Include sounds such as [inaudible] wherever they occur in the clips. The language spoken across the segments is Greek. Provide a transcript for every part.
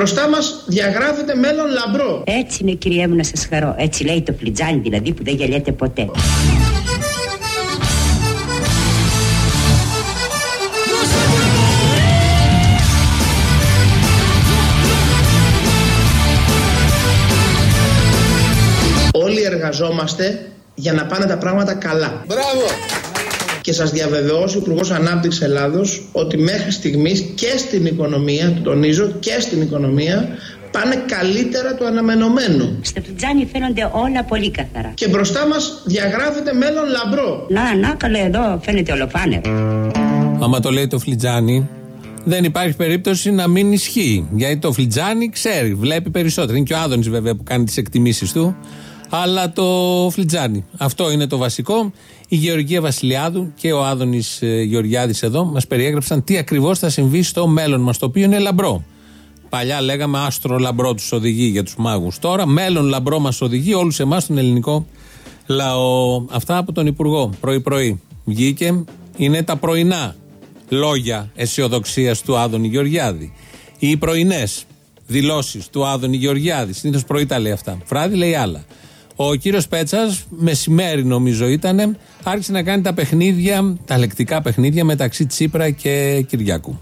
μπροστά μας διαγράφεται μέλλον λαμπρό. Έτσι είναι κυρία μου να σας χαρώ. Έτσι λέει το φλιτζάνι δηλαδή που δεν γελιέται ποτέ. Όλοι εργαζόμαστε για να πάνε τα πράγματα καλά. Μπράβο! Και σας διαβεβαιώσω ο Υπουργός Ανάπτυξης Ελλάδος ότι μέχρι στιγμής και στην οικονομία, το τονίζω, και στην οικονομία πάνε καλύτερα του αναμενωμένου. Στο φλιτζάνι φαίνονται όλα πολύ καθαρά. Και μπροστά μας διαγράφεται μέλλον λαμπρό. Να, να, καλά εδώ φαίνεται ολοφάνερο. Άμα το λέει το φλιτζάνι, δεν υπάρχει περίπτωση να μην ισχύει. Γιατί το φλιτζάνι ξέρει, βλέπει περισσότερο. Είναι και ο Άδωνης βέβαια που κάνει τις εκτιμήσεις του. Αλλά το φλιτζάνι. Αυτό είναι το βασικό. Η Γεωργία Βασιλιάδου και ο Άδωνης Γεωργιάδης εδώ μας περιέγραψαν τι ακριβώς θα συμβεί στο μέλλον μας, το οποίο είναι λαμπρό. Παλιά λέγαμε άστρο λαμπρό τους οδηγεί για τους μάγους. Τώρα μέλλον λαμπρό μας οδηγεί όλους εμάς τον ελληνικό λαό. Αυτά από τον Υπουργό πρωί-πρωί. Βγήκε, είναι τα πρωινά λόγια αισιοδοξίας του Άδωνη Γεωργιάδη. Οι πρωινές δηλώσεις του Άδωνη Γεωργιάδη. Συνήθως πρωί τα λέει αυτά. Βράδυ λέει άλλα. Ο κύριος Πέτσας, μεσημέρι νομίζω ήταν, άρχισε να κάνει τα παιχνίδια, τα λεκτικά παιχνίδια μεταξύ Τσίπρα και Κυριάκου.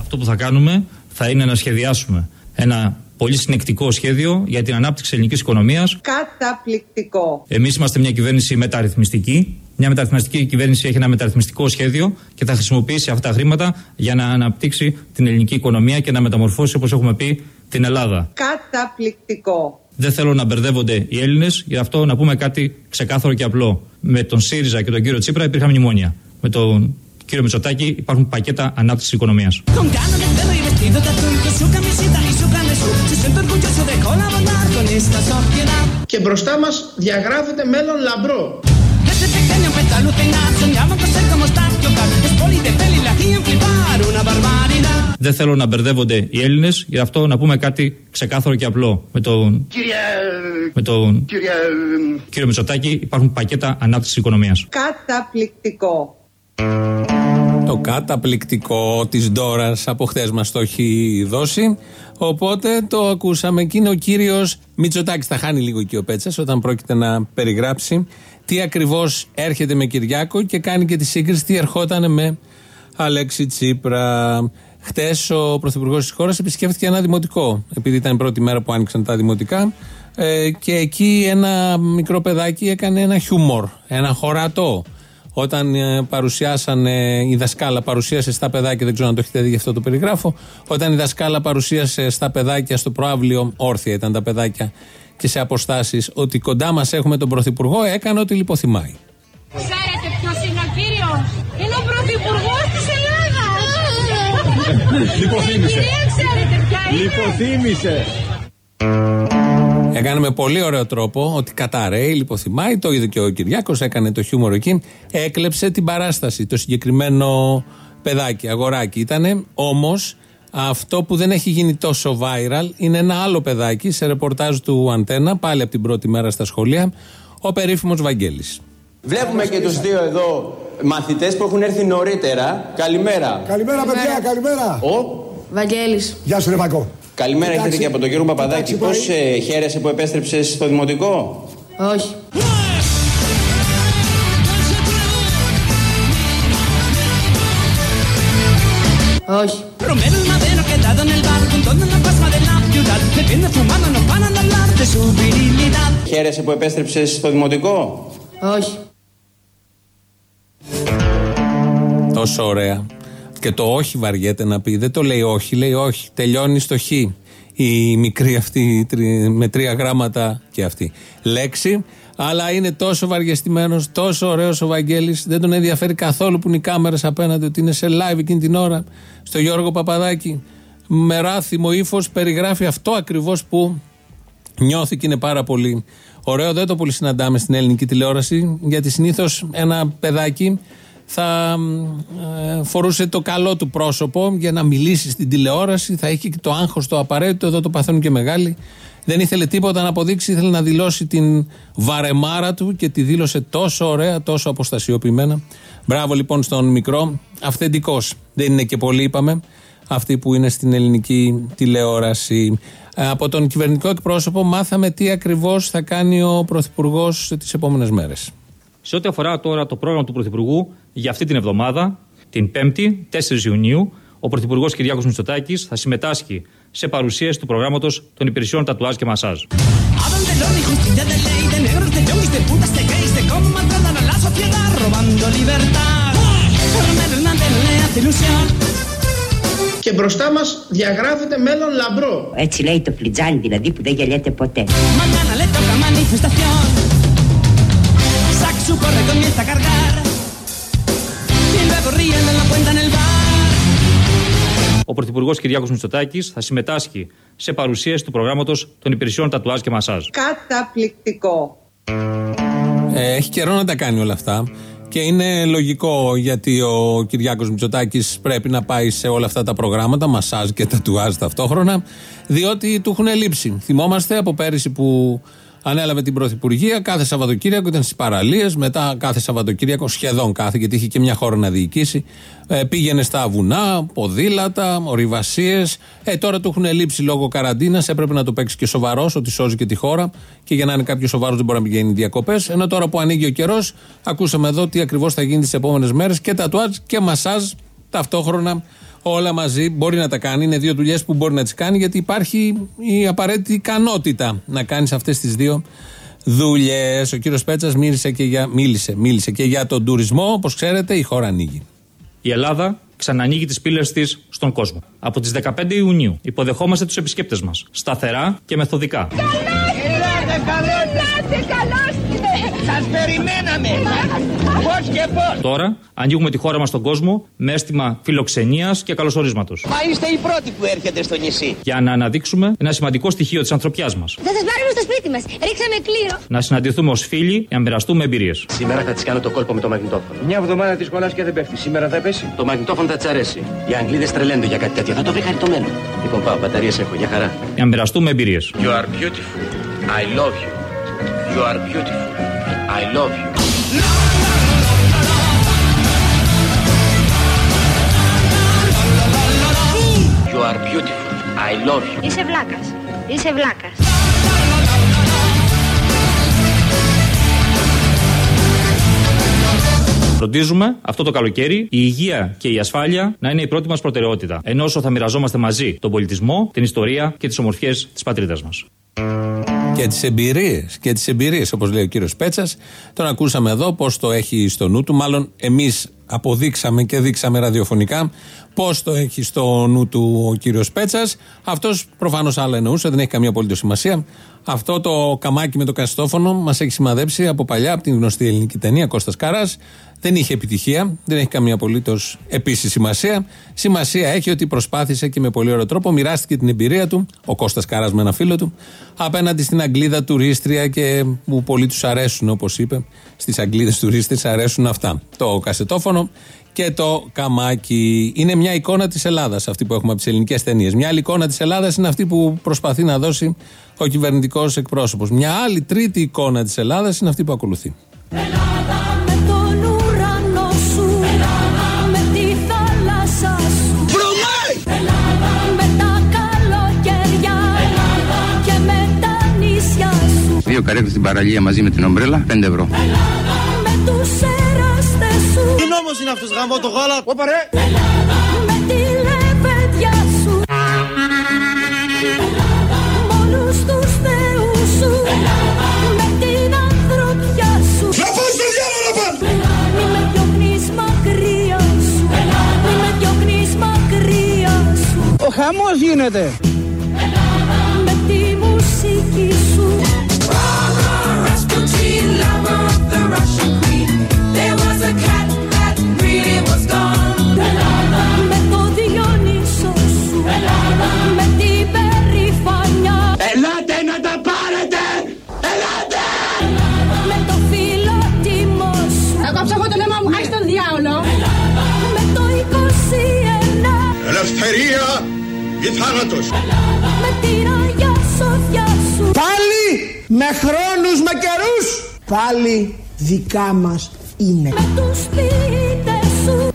Αυτό που θα κάνουμε θα είναι να σχεδιάσουμε ένα πολύ συνεκτικό σχέδιο για την ανάπτυξη ελληνικής οικονομίας. Καταπληκτικό. Εμείς είμαστε μια κυβέρνηση μεταρρυθμιστική. Μια μεταρρυθμιστική κυβέρνηση έχει ένα μεταρρυθμιστικό σχέδιο και θα χρησιμοποιήσει αυτά τα χρήματα για να αναπτύξει την ελληνική οικονομία και να μεταμορφώσει, όπως έχουμε πει, την Ελλάδα. Καταπληκτικό. Δεν θέλω να μπερδεύονται οι Έλληνες, γι' αυτό να πούμε κάτι ξεκάθαρο και απλό. Με τον ΣΥΡΙΖΑ και τον κύριο Τσίπρα υπήρχαν μνημόνια. Με τον κύριο Μητσοτάκη υπάρχουν πακέτα ανάπτυξης οικονομίας. Και μπροστά μας διαγράφεται μέλλον λαμπρό. Δεν θέλω να μπερδεύονται οι Έλληνες, γι' αυτό να πούμε κάτι ξεκάθαρο και απλό. Με τον, Κύριε... με τον Κύριε... κύριο Μητσοτάκη υπάρχουν πακέτα ανάπτυξης οικονομίας. Καταπληκτικό. Το καταπληκτικό της Ντόρας από χθες μας το έχει δώσει. Οπότε το ακούσαμε και είναι ο κύριος Μητσοτάκης. Θα χάνει λίγο εκεί ο Πέτσας όταν πρόκειται να περιγράψει τι ακριβώς έρχεται με Κυριάκο και κάνει και τη σύγκριση τι ερχόταν με Αλέξη Τσίπρα. Χτες ο Πρωθυπουργός της χώρας επισκέφθηκε ένα δημοτικό, επειδή ήταν η πρώτη μέρα που άνοιξαν τα δημοτικά. Ε, και εκεί ένα μικρό παιδάκι έκανε ένα χιούμορ, ένα χωρατό. Όταν ε, παρουσιάσαν, η δασκάλα παρουσίασε στα παιδάκια, δεν ξέρω αν το έχετε δει γι' αυτό το περιγράφω. Όταν η δασκάλα παρουσίασε στα παιδάκια στο προάβλιο, όρθια ήταν τα παιδάκια και σε αποστάσεις, ότι κοντά μας έχουμε τον Πρωθυπουργό, έκανε ότι λιποθυμάει. Ξέρετε ποιο είναι ο κύριο. Είναι ο Πρωθυπουργό τη Ελλάδα. Λιποθύμησε. ξέρετε ποια είναι. Λιποθύμησε. Έκανε με πολύ ωραίο τρόπο ότι καταραίει, λιποθυμάει. Το είδε και ο Κυριάκος, έκανε το χιούμορ εκεί. Έκλεψε την παράσταση. Το συγκεκριμένο παιδάκι, αγοράκι ήταν. Όμως αυτό που δεν έχει γίνει τόσο viral είναι ένα άλλο παιδάκι σε ρεπορτάζ του Αντένα, πάλι από την πρώτη μέρα στα σχολεία, ο περίφημος Βαγγέλης. Βλέπουμε και τους δύο εδώ μαθητές που έχουν έρθει νωρίτερα. Καλημέρα. Καλημέρα, παιδιά, καλημέρα. Ο, Βαγγέλης. Γεια σου, Ρεβακό. καλημέρα Εντάξει. έχετε και από τον κύριο Παπαδάκη. Εντάξει, Πώς πάει. ε, χαίρεσαι που επέστρεψες στο δημοτικό; Όχι. Όχι. Χαίρεσαι που επέστρεψες στο δημοτικό; Όχι. Τόσο ωραία. Και το όχι βαριέται να πει. Δεν το λέει όχι, λέει όχι. Τελειώνει στο χ. Η μικρή αυτή τρι- με τρία γράμματα και αυτή λέξη. Αλλά είναι τόσο βαριεστημένος, τόσο ωραίος ο Βαγγέλης Δεν τον ενδιαφέρει καθόλου που είναι οι κάμερες απέναντι, ότι είναι σε live εκείνη την ώρα. Στο Γιώργο Παπαδάκη. Με ράθιμο ύφος περιγράφει αυτό ακριβώς που νιώθει και είναι πάρα πολύ ωραίο. Δεν το πολύ συναντάμε στην ελληνική τηλεόραση, γιατί συνήθως ένα παιδάκι θα ε, φορούσε το καλό του πρόσωπο για να μιλήσει στην τηλεόραση, θα έχει και το άγχος το απαραίτητο, εδώ το παθαίνουν και μεγάλοι. Δεν ήθελε τίποτα να αποδείξει, ήθελε να δηλώσει την βαρεμάρα του και τη δήλωσε τόσο ωραία, τόσο αποστασιοποιημένα. Μπράβο λοιπόν στον μικρό, αυθεντικός. Δεν είναι και πολύ είπαμε, αυτοί που είναι στην ελληνική τηλεόραση. Ε, Από τον κυβερνητικό εκπρόσωπο μάθαμε τι ακριβώς θα κάνει ο Πρωθυπουργός τις επόμενες μέρες. Σε ό,τι αφορά τώρα το πρόγραμμα του Πρωθυπουργού για αυτή την εβδομάδα, την 5η, 4 Ιουνίου, ο Πρωθυπουργός Κυριάκος Μητσοτάκης θα συμμετάσχει σε παρουσίαση του προγράμματος των υπηρεσιών τατουάζ και μασάζ. Hablan de lo injusticia de ley, de negros, de yonkis, de putas, de gays, de cómo maltratan a la sociedad, robando libertad. Coronel Hernández le hace ilusión. Και μπροστά μας διαγράφεται μέλλον λαμπρό. Έτσι λέει το φλιτζάνι δηλαδή που δεν γελιέται ποτέ. Mañana le toca manifestación. Saxo corre, comienza a cargar. Y luego ríen, lo cuentan en el bar. Ο Πρωθυπουργός Κυριάκος Μητσοτάκης θα συμμετάσχει σε παρουσίαση του προγράμματος των υπηρεσιών τατουάζ και μασάζ. Καταπληκτικό. Ε, έχει καιρό να τα κάνει όλα αυτά. Και είναι λογικό γιατί ο Κυριάκος Μητσοτάκης πρέπει να πάει σε όλα αυτά τα προγράμματα, μασάζ και τατουάζ ταυτόχρονα, διότι του έχουν λείψει. Θυμόμαστε από πέρυσι που ανέλαβε την Πρωθυπουργία, κάθε Σαββατοκύριακο ήταν στις παραλίες, μετά κάθε Σαββατοκύριακο, σχεδόν κάθε, γιατί είχε και μια χώρα να διοικήσει, ε, πήγαινε στα βουνά, ποδήλατα, ορειβασίες. Ε, τώρα του έχουν λείψει λόγω καραντίνας, έπρεπε να το παίξει και σοβαρός, ότι σώζει και τη χώρα. Και για να είναι κάποιος σοβαρός δεν μπορεί να πηγαίνει διακοπές. Ενώ τώρα που ανοίγει ο καιρός, ακούσαμε εδώ τι ακριβώς θα γίνει τις επόμενες μέρες και τατουάζ και μασάζ ταυτόχρονα όλα μαζί. Μπορεί να τα κάνει. Είναι δύο δουλειές που μπορεί να τις κάνει γιατί υπάρχει η απαραίτητη ικανότητα να κάνεις αυτές τις δύο δουλειές. Ο κύριος Πέτσας μίλησε, και για, μίλησε, μίλησε και για τον τουρισμό. Όπως ξέρετε, η χώρα ανοίγει. Η Ελλάδα ξανανοίγει τις πύλες της στον κόσμο. Από τις 15 Ιουνίου υποδεχόμαστε τους επισκέπτες μας. Σταθερά και μεθοδικά. Σας περιμέναμε. Πώς και πώς. Τώρα ανοίγουμε τη χώρα μας στον κόσμο με αίσθημα φιλοξενίας και καλωσορίσματος. Μα είστε οι πρώτοι που έρχεται στο νησί. Για να αναδείξουμε ένα σημαντικό στοιχείο της ανθρωπιάς μας. Θα σας πάρουμε στο σπίτι μας. Ρίξαμε κλήρο. Να συναντηθούμε ως φίλοι, να μοιραστούμε εμπειρίες. Σήμερα θα της κάνω το κόλπο με το μαγνητόφωνο. Μια εβδομάδα της κολλά και δεν πέφτει. Σήμερα θα πέσει. Το μαγνητόφωνο θα της αρέσει. Οι Αγγλίδες τρελαίνονται για κάτι τέτοιο. Θα το βρει χαριτωμένο. Λοιπόν, πάω, μπαταρίε έχω, για χαρά. Να μοιραστούμε εμπειρίες. You are beautiful. I love you. You are beautiful. I love you. You are beautiful. I love you. Είσαι βλάκας. Είσαι βλάκας. Φροντίζουμε αυτό το καλοκαίρι η υγεία και η ασφάλεια να είναι η πρώτη μας προτεραιότητα. Ενώ όσο θα μοιραζόμαστε μαζί τον πολιτισμό, την ιστορία και τις ομορφιές της πατρίδας μας. Και τις εμπειρίες. Και τις εμπειρίες, όπως λέει ο κύριος Πέτσας. Τον ακούσαμε εδώ πώς το έχει στο νου του. Μάλλον εμείς αποδείξαμε και δείξαμε ραδιοφωνικά πώς το έχει στο νου του ο κύριος Πέτσας. Αυτός προφανώς άλλα εννοούσε, δεν έχει καμία απολύτως σημασία. Αυτό το καμάκι με το καστόφωνο μας έχει σημαδέψει από παλιά, από την γνωστή ελληνική ταινία Κώστας Καράς. Δεν είχε επιτυχία, δεν έχει καμία απολύτως επίσης σημασία. Σημασία έχει ότι προσπάθησε και με πολύ ωραίο τρόπο μοιράστηκε την εμπειρία του, ο Κώστας Καράς με ένα φίλο του, απέναντι στην Αγγλίδα τουρίστρια και που πολλοί τους αρέσουν, όπως είπε, στις Αγγλίδες τουρίστρε αρέσουν αυτά. Το κασετόφωνο και το καμάκι. Είναι μια εικόνα της Ελλάδας αυτή που έχουμε από τις ελληνικές ταινίες. Μια άλλη εικόνα της Ελλάδας είναι αυτή που προσπαθεί να δώσει ο κυβερνητικός εκπρόσωπος. Μια άλλη τρίτη εικόνα της Ελλάδας είναι αυτή που ακολουθεί. Ελλάδα με τον ουρανό σου. Ελλάδα με τη θάλασσα σου. Ελλάδα με τα καλοκαιριά. Ελλάδα και με τα νησιά σου. Δύο καρέτε στην παραλία μαζί με την ομπρέλα, 5 ευρώ. Με τους εραστές σου. Τι νόμος είναι αυτός γάμο το γάλα. Ωπα ρε. Με τη λεβέντια σου. Με όλους τους Με το Διονύσο σου. Με την περηφανιά. Ελάτε να τα πάρετε. Ελάτε. Με το φιλότιμο σου. Εγώ ψάχνω το αίμα μου. Άι τον διάολο. Με το 21. Ελευθερία ή θάνατος. Με την Αγιά Σοφιά σου. Πάλι με χρόνους, με καιρούς. Πάλι δικά μας είναι. Με τους ποιητές σου.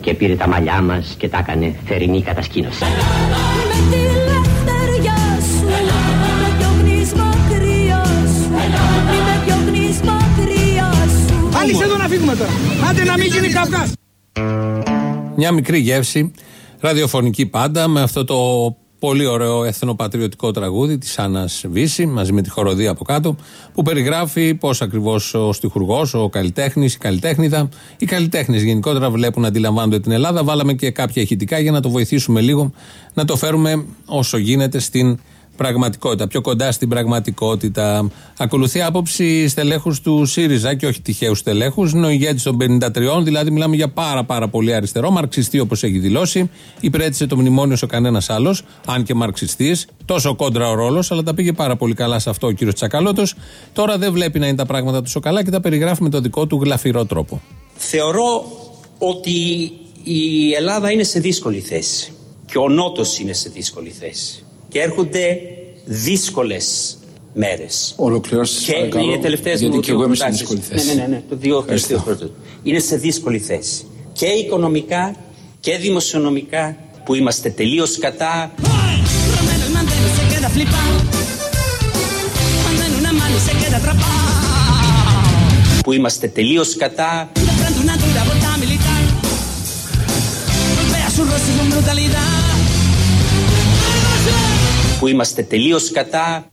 Και πήρε τα μαλλιά μας και τα έκανε θερινή κατασκήνωση. Με τη λευτεριά σου Με διώχνεις μακριά σου Μη με διώχνεις μακριά σου Άνοιξε εδώ να φύγουμε τώρα. Άντε να μην γίνει καυγάς. Μια μικρή γεύση, ραδιοφωνική πάντα, με αυτό το πολύ ωραίο εθνοπατριωτικό τραγούδι της Άννας Βύση, μαζί με τη χοροδία από κάτω, που περιγράφει πώς ακριβώς ο στιχουργός, ο καλλιτέχνης, η καλλιτέχνηδα, οι καλλιτέχνες γενικότερα βλέπουν, αντιλαμβάνονται την Ελλάδα. Βάλαμε και κάποια ηχητικά για να το βοηθήσουμε λίγο να το φέρουμε όσο γίνεται στην πραγματικότητα, πιο κοντά στην πραγματικότητα. Ακολουθεί άποψη στελέχους του ΣΥΡΙΖΑ και όχι τυχαίους στελέχους. Είναι ο ηγέτης των 53, δηλαδή μιλάμε για πάρα, πάρα πολύ αριστερό, μαρξιστή όπως έχει δηλώσει. Υπηρέτησε το μνημόνιο όσο κανένας άλλος, αν και μαρξιστής. Τόσο κόντρα ο ρόλος, αλλά τα πήγε πάρα πολύ καλά σε αυτό ο κύριος Τσακαλώτος. Τώρα δεν βλέπει να είναι τα πράγματα τόσο καλά και τα περιγράφει με το δικό του γλαφυρό τρόπο. Θεωρώ ότι η Ελλάδα είναι σε δύσκολη θέση και ο Νότος είναι σε δύσκολη θέση και έρχονται δύσκολες μέρες. Ολοκληρώστε Και παρακαλώ, είναι τελευταίες γιατί μου και εγώ είμαι σε προτάσεις. δύσκολη θέση. Ναι, ναι, ναι, το δύο Ευχαριστώ. τελευταίο πρώτος. Είναι σε δύσκολη θέση. Και οικονομικά και δημοσιονομικά που είμαστε τελείως κατά El mantero se queda flipado Cuando en una mano se queda atrapado που είμαστε τελείως κατά που είμαστε τελείως κατά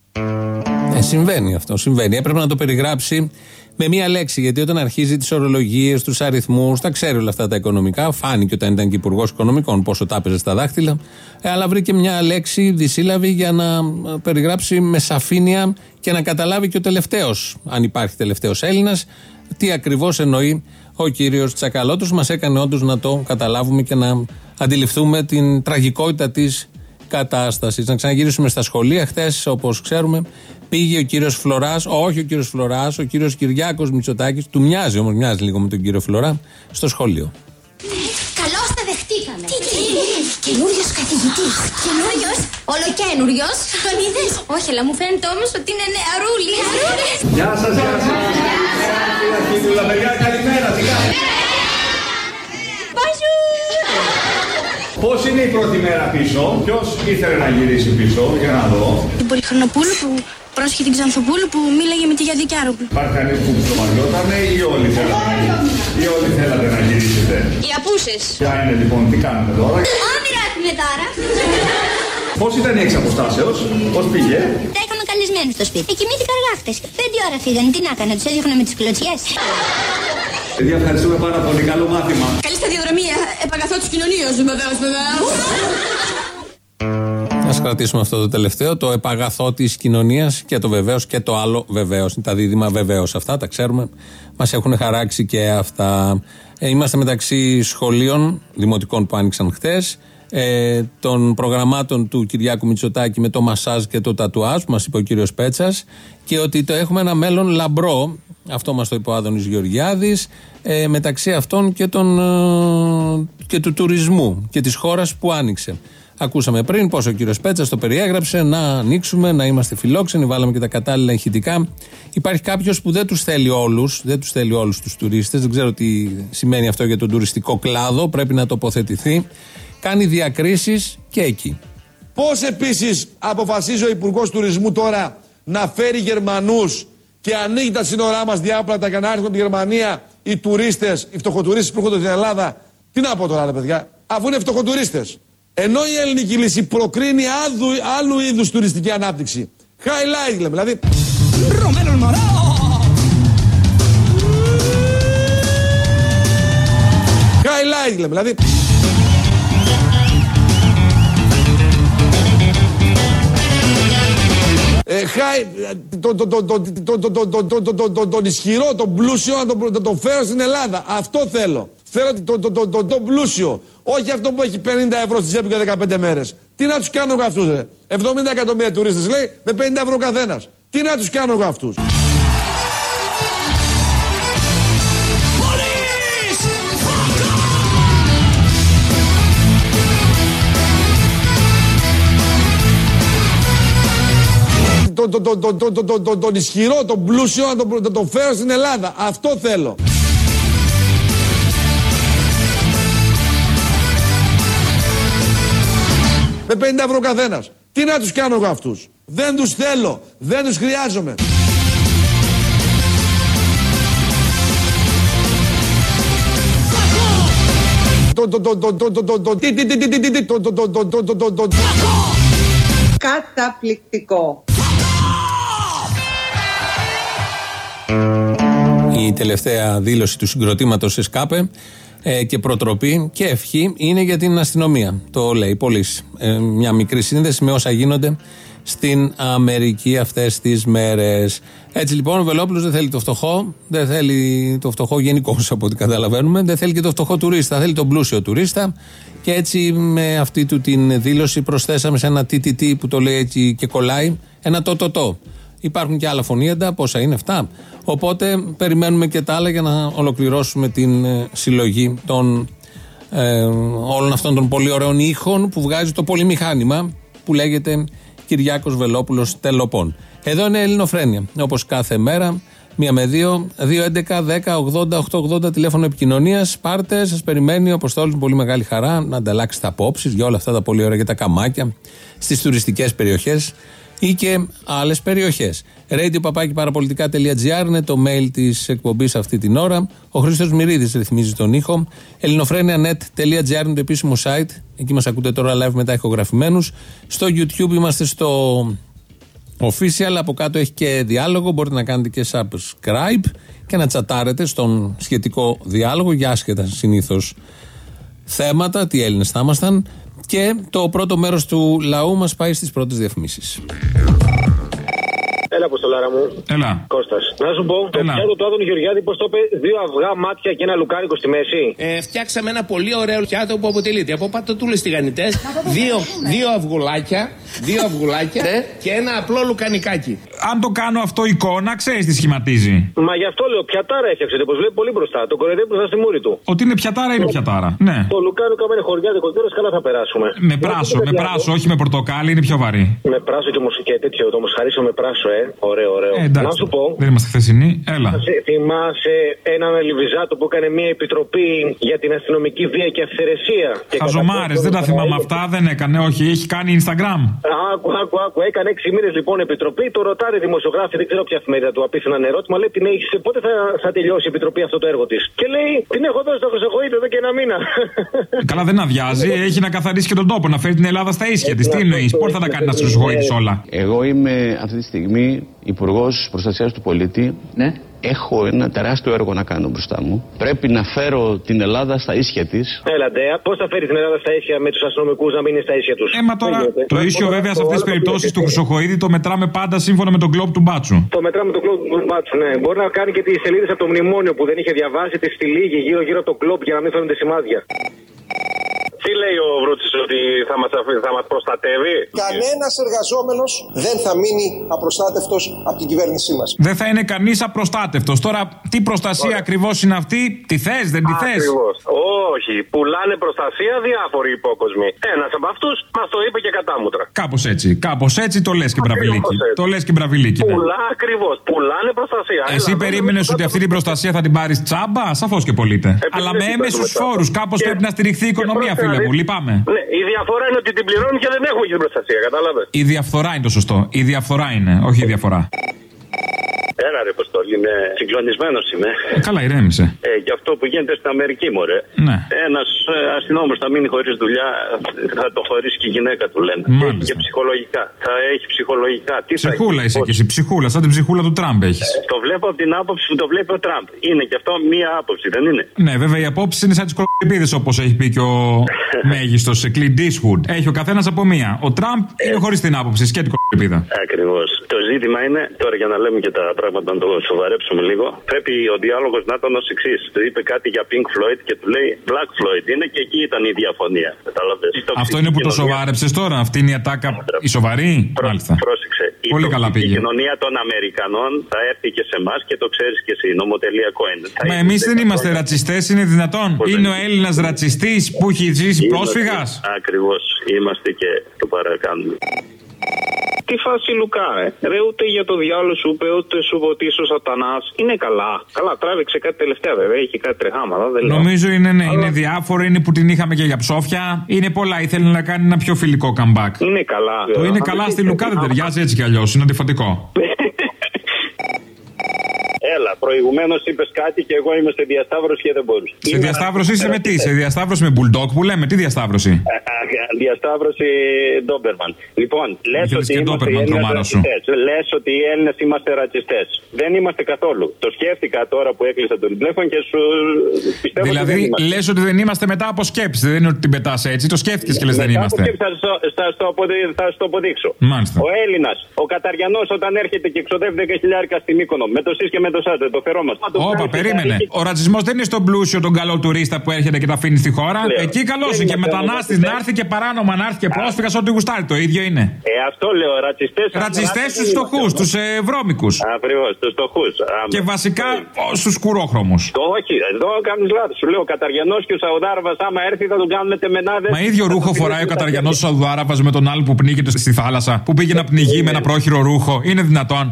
Ε, συμβαίνει αυτό, συμβαίνει. Έπρεπε να το περιγράψει με μία λέξη. Γιατί όταν αρχίζει τις ορολογίες, τους αριθμούς, τα ξέρει όλα αυτά τα οικονομικά. Φάνηκε όταν ήταν και υπουργός Οικονομικών πόσο τα έπαιζε στα δάχτυλα. Ε, αλλά βρήκε μια λέξη δυσύλλαβη για να ε, περιγράψει με σαφήνεια και να καταλάβει και ο τελευταίος, αν υπάρχει τελευταίος Έλληνας, τι ακριβώς εννοεί ο κύριος Τσακαλώτος. Μας έκανε όντως να το καταλάβουμε και να αντιληφθούμε την τραγικότητα της κατάσταση. Να ξαναγυρίσουμε στα σχολεία. Χθε, όπω ξέρουμε, πήγε ο κύριο Φλωρά, όχι ο κύριο Φλωρά, ο κύριο Κυριάκο Μητσοτάκη, του μοιάζει όμω, μοιάζει λίγο με τον κύριο Φλωρά, στο σχολείο. Καλώ τα δεχτήκαμε. Τι, τι, Καινούριο καθηγητή. Καινούριο. Ολοκένουριο. Τον είδε. Όχι, αλλά μου φαίνεται όμω ότι είναι νεαρούλη. Γεια σας, γεια σας. Αρχίδουλα, παιδιά, καλημέρα, τι κάνετε. Πώς είναι η πρώτη μέρα πίσω, ποιος ήθελε να γυρίσει πίσω, για να δω. Την Πολυχρονοπούλου που πρόσχε την Ξανθοπούλου που μίλαγε με τη Γιάννη Κιάρογλου. Υπάρχει κανείς που ψωμαριότανε ή όλοι θέλατε να γυρίσετε. Ή όλοι θέλατε να γυρίσετε; Οι απούσες. Ποια είναι λοιπόν, τι κάνετε τώρα; Όνειρα έχουμε τώρα. Πώς ήταν η εξαποστάσεως, πώς πήγε; Τα είχαμε καλεσμένους στο σπίτι. Εκοιμήθηκα αργά χτες. Πέντε ώρα φύγανε. Τι να έκανα, τους έδιωχνα με τις κλωτσιές. Παιδιά, ευχαριστούμε πάρα πολύ, καλό μάθημα. Καλή σταδιοδρομία. Επαγαθώ τους κοινωνίους, βεβαίως, βεβαίως. Α κρατήσουμε αυτό το τελευταίο, το επαγαθό της κοινωνίας και το βεβαίως και το άλλο βεβαίως. Τα δίδυμα βεβαίως αυτά, τα ξέρουμε. Μας έχουν χαράξει και αυτά. Ε, είμαστε μεταξύ σχολείων δημοτικών που άνοιξαν χτε, ε, των προγραμμάτων του Κυριάκου Μητσοτάκη με το μασάζ και το τατουάζ, που μας είπε ο κύριος Πέτσας, και ότι το έχουμε ένα μέλλον λαμπρό. Αυτό μας το είπε ο Άδωνης Γεωργιάδης, ε, μεταξύ αυτών και, των, ε, και του τουρισμού και της χώρας που άνοιξε. Ακούσαμε πριν πώς ο κύριος Πέτσας το περιέγραψε να ανοίξουμε, να είμαστε φιλόξενοι, βάλαμε και τα κατάλληλα ηχητικά. Υπάρχει κάποιος που δεν τους θέλει όλους, δεν τους θέλει όλους τους τουρίστες. Δεν ξέρω τι σημαίνει αυτό για τον τουριστικό κλάδο. Πρέπει να τοποθετηθεί. Κάνει διακρίσεις και εκεί. Πώς επίσης αποφασίζει ο Υπουργός Τουρισμού τώρα να φέρει Γερμανούς και ανοίγει τα σύνορά μας διάπλατα για να έρθουν από τη Γερμανία οι τουρίστες, οι φτωχοτουρίστες που έρχονται στην Ελλάδα; Τι να πω τώρα, ρε παιδιά, αφού είναι φτωχοτουρίστες. Ενώ η ελληνική λύση προκρίνει άλλου, άλλου είδους τουριστική ανάπτυξη. Highlight λέμε, δηλαδή. Romero el Morao. Highlight λέμε, δηλαδή. Τον ισχυρό, τον πλούσιο να τον, να τον φέρω στην Ελλάδα. Αυτό θέλω. Θέλω τον το, το, το, το πλούσιο. Όχι αυτό που έχει 50 ευρώ στη τσέπη για 15 μέρε. Τι να του κάνω εγώ αυτού, ρε. 70 εκατομμύρια τουρίστε λέει με 50 ευρώ καθένα. Τι να του κάνω εγώ αυτού. τον, τον, τον, τον, τον, τον, τον, τον ισχυρό, τον πλούσιο να τον, τον φέρω στην Ελλάδα. Αυτό θέλω. Με 50 ευρώ καθένα. Τι να του κάνω εγώ αυτού. Δεν του θέλω. Δεν του χρειάζομαι. Καταπληκτικό. Η τελευταία δήλωση του συγκροτήματος ΕΣΚΑΠΕ ε, και προτροπή και ευχή είναι για την αστυνομία. Το λέει πολύ. Ε, μια μικρή σύνδεση με όσα γίνονται στην Αμερική αυτές τις μέρες. Έτσι λοιπόν ο Βελόπουλος δεν θέλει το φτωχό, δεν θέλει το φτωχό γενικώς από ό,τι καταλαβαίνουμε, δεν θέλει και το φτωχό τουρίστα, θέλει τον πλούσιο τουρίστα. Και έτσι με αυτή του την δήλωση προσθέσαμε σε ένα TTT που το λέει έτσι και κολλάει, ένα το το το. Υπάρχουν και άλλα φωνήεντα, πόσα είναι αυτά. Οπότε περιμένουμε και τα άλλα για να ολοκληρώσουμε την ε, συλλογή των ε, όλων αυτών των πολύ ωραίων ήχων που βγάζει το πολυμηχάνημα που λέγεται Κυριάκος Βελόπουλος Τελοπών. Εδώ είναι Ελληνοφρένια, όπως κάθε μέρα, μία με δύο, 2, 11, 10, 80, 880 τηλέφωνο επικοινωνίας. Πάρτε, σας περιμένει ο Αποστόλης με πολύ μεγάλη χαρά να ανταλλάξετε απόψεις για όλα αυτά τα πολύ ωραία για τα καμάκια στις τουριστικές περιοχές ή και άλλες περιοχές. Radio παπάκι παραπολιτικά.gr είναι το mail της εκπομπής αυτή την ώρα. Ο Χρήστος Μυρίδης ρυθμίζει τον ήχο. ελληνοφρένια.net.gr είναι το επίσημο site. Εκεί μας ακούτε τώρα live μετά ηχογραφημένους. Στο YouTube είμαστε στο official. Από κάτω έχει και διάλογο. Μπορείτε να κάνετε και subscribe και να τσατάρετε στον σχετικό διάλογο για άσχετα συνήθως θέματα. Τι Έλληνες θα ήμασταν. Και το πρώτο μέρος του λαού μας πάει στις πρώτες διαφημίσεις. Έλα, Αποστολάρα μου. Έλα. Κώστας. Να σου πω, το Έλα. πιάτο του Άδωνη Γεωργιάδη, πώς το είπε, δύο αυγά μάτια και ένα λουκάρικο στη μέση. Ε, φτιάξαμε ένα πολύ ωραίο πιάτο που αποτελείται από πατατούλες τηγανιτές, δύο, δύο αυγουλάκια, δύο αυγουλάκια και ένα απλό λουκανικάκι. Αν το κάνω αυτό εικόνα, ξέρεις τι σχηματίζει. Μα γι' αυτό λέω, πιατάρα έφτιαξε, όπω βλέπει πολύ μπροστά. Το κοροϊδεύει μπροστά στη μούρη του. Ότι είναι πιατάρα, είναι πιατάρα. Ναι. Το λουκάρικο, άμα είναι χωριάδικο τέλο, καλά θα περάσουμε. Με πράσο, με πράσο, όχι με πορτοκάλι, είναι πιο βαρύ. Με πράσο και, όμως και τέτοιο, το μοσχαρίσιο με πράσο, ε. Ωραίο, ωραίο. Ε, εντάξει. Να σου πω, Δεν είμαστε χθεσινοί. Έλα. Θυμάσαι- Θυμάσαι έναν Λιβιζάτο που έκανε μια επιτροπή για την αστυνομική βία και αυθαιρεσία. Και Χαζομάρε, κατά δεν τα πόσο θυμάμαι θα αυτά, δεν έκανε, όχι. Έχει κάνει Instagram. Άκου, άκου, άκου. Έκανε έξι μήνε λοιπόν επιτροπή. Το ρωτάρε δημοσιογράφοι, δεν ξέρω ποια εφημερίδα του απίθυναν ερώτημα. Λέει την έχεις, πότε θα, θα τελειώσει η επιτροπή αυτό το έργο τη. Και λέει την έχω δώσει στο Χρυσοκοίδη εδώ και ένα μήνα. Καλά, δεν αδειάζει. Έχει να καθαρίσει και τον τόπο, να φέρει την Ελλάδα στα ίσια τη. Τι εννοεί, πότε θα τα κάνει να σου όλα. Εγώ είμαι αυτή τη στιγμή Υπουργός Προστασίας του Πολίτη. Ναι. Έχω ένα τεράστιο έργο να κάνω μπροστά μου. Πρέπει να φέρω την Ελλάδα στα ίσια της. Έλα, Ντέα, πώς θα φέρει την Ελλάδα στα ίσια με τους αστυνομικούς να μην είναι στα ίσια τους; Ε, μα τώρα το ίσιο βέβαια σε αυτές τις περιπτώσεις του Χρυσοχοίδη το μετράμε πάντα σύμφωνα με τον κλοπ του μπάτσου. Το μετράμε το κλοπ του μπάτσου, ναι. Μπορεί να κάνει και τις σελίδες από το μνημόνιο που δεν είχε διαβάσει, τη στη λίγη γύρω-γύρω από το κλοπ για να μην φαίνονται σημάδια. Τι λέει ο Βρούτση ότι θα μας θα μας προστατεύει; Κανένας εργαζόμενος δεν θα μείνει απροστάτευτος από την κυβέρνησή μας. Δεν θα είναι κανείς απροστάτευτος. Τώρα, τι προστασία ακριβώς είναι αυτή, τι θες, δεν τη θες; Ακριβώς. Όχι. Πουλάνε προστασία διάφοροι υπόκοσμοι. Ένας από αυτούς μας το είπε και κατάμουτρα. Κάπως έτσι. Κάπως έτσι το λες και μπραβιλίκι. έτσι. Το λες και μπραβιλίκι. ναι. Πουλά ακριβώς. Πουλάνε προστασία. Εσύ Έλα, περίμενες ότι αυτή την προστασία θα την πάρεις τσάμπα, σαφώς και πωλείται. Αλλά με δεν έμεσους παίζουμε φόρους. τσάμπα. Κάπως Και- πρέπει να στηριχθεί η οικονομία, πρόσεχε φίλε να μου. δεις. Λυπάμαι. Ναι, η διαφορά είναι ότι την πληρώνουν και δεν έχουμε και την προστασία. Κατάλαβες. Η διαφθορά είναι το σωστό. Η διαφθορά είναι, όχι η διαφορά. Ένα ρε Ποστόλη, είμαι συγκλονισμένος είμαι. Ε, καλά, ηρέμησε. Ε, για αυτό που γίνεται στην Αμερική, μωρέ. Ναι. Ένας αστυνόμος θα μείνει χωρίς δουλειά, θα το χωρίσει και η γυναίκα του, λένε. Μάλιστα. Έχει και ψυχολογικά. Θα έχει ψυχολογικά. Τι θα Ψυχούλα έχει, είσαι πώς. και εσύ. Ψυχούλα, σαν την ψυχούλα του Τραμπ έχεις. Το βλέπω από την άποψη που το βλέπει ο Τραμπ. Είναι και αυτό μία άποψη, δεν είναι; Ναι, βέβαια οι απόψει είναι σαν τις κοροϊδίδε όπως έχει πει και ο [laughs] μέγιστος Clint Eastwood. Έχει ο καθένας από μία. Ο Τραμπ είναι χωρίς την άποψη, σκέτη κοροϊδίδα. Ακριβώς. Το ζήτημα είναι, τώρα για να λέμε και τα πράγματα να το σοβαρέψουμε λίγο, πρέπει ο διάλογος να ήταν ως εξής. Του είπε κάτι για Pink Floyd και του λέει Black Floyd είναι και εκεί ήταν η διαφωνία. Κατάλαβες. Η Αυτό είναι που το κοινωνία- σοβάρεψες τώρα. Αυτή είναι η ατάκα η σοβαρή. Μάλιστα. Πρόσεξε. Η Πολύ τοξική καλά πήγε. κοινωνία των Αμερικανών θα έρθει και σε εμάς και το ξέρεις και εσύ. Νομοτελειακό είναι. Θα Μα είναι εμείς 10 δεν είμαστε χρόνια. ρατσιστές, είναι δυνατόν. Είναι ο Έλληνας ρατσιστής που έχει ζήσει πρόσφυγας. Ακριβώς. Είμαστε και το παρακάνουμε. Τι φάση Λουκά, ε. Ρε, ούτε για το διάλογο σου είπε, ούτε σου είπε ότι είσαι ο Σατανάς. Είναι καλά. Καλά, τράβηξε κάτι τελευταία βέβαια. Είχε κάτι τρεχάματα. Δεν λέω. Νομίζω είναι, ναι, είναι διάφορο, είναι που την είχαμε και για ψόφια. Είναι πολλά. Ήθελε να κάνει ένα πιο φιλικό comeback. Είναι καλά. Το είναι καλά στη Λουκά δεν ταιριάζει έτσι κι αλλιώς. Είναι αντιφατικό. Έλα, προηγουμένως είπες κάτι και εγώ είμαι σε διασταύρωση και δεν μπορούσα. Σε διασταύρωση είσαι με τι, σε διασταύρωση με bulldog που λέμε, τι διασταύρωση; διασταύρωση Ντόμπερμαν. Λοιπόν, λες Ήθελες ότι και είμαστε οι Ντόμπερμαν, Έλληνες τρομάρα σου. ρατσιστές. Λες ότι οι Έλληνες είμαστε ρατσιστές. Δεν είμαστε καθόλου. Το σκέφτηκα τώρα που έκλεισα τον τηλέφωνο και σου πιστεύω ότι δεν Δηλαδή είμαστε. λες ότι δεν είμαστε μετά από σκέψη. Δεν είναι ότι την πετάς έτσι. Το σκέφτηκες και λες δεν Μετά από είμαστε. σκέψη Θα, στο- θα, στο αποδει- θα στο αποδείξω. Μάλιστα. Ο Έλληνας, ο Καταριανός, όταν έρχεται και ξοδεύει 10 χιλιάρικα στην Μύκονο, με το ΣΥΣ και με το ΣΑΤ, το φερόμαστε. Όπα, περίμενε. Ο ρατσισμός δεν είναι στον πλούσιο τον καλό τουρίστα που έρχεται και τα αφήνει στη χώρα. Λέω. Εκεί καλός Δεν είναι και είμαστε μετανάστης ομοφιλόφιλοι. να έρθει και παράνομα να έρθει και πρόσφυγας ό,τι γουστάρει. Το ίδιο είναι. Ε, αυτό λέω, ρατσιστές. Ρατσιστές στους φτωχούς, στου βρώμικους. Ακριβώς, στου φτωχούς. Και βασικά στους κουρόχρωμους. Το όχι, εδώ κάνει λάθος. Σου λέω, ο Καταριανός και ο Σαουδάραβας, άμα έρθει, θα τον κάνουμε τεμενάδες. Μα ίδιο ρούχο φοράει ο Καταριανός Σαουδάραβας με τον άλλο που πνίγεται στη θάλασσα, που πήγε να πνιγεί με ένα πρόχειρο ρούχο. Είναι δυνατόν.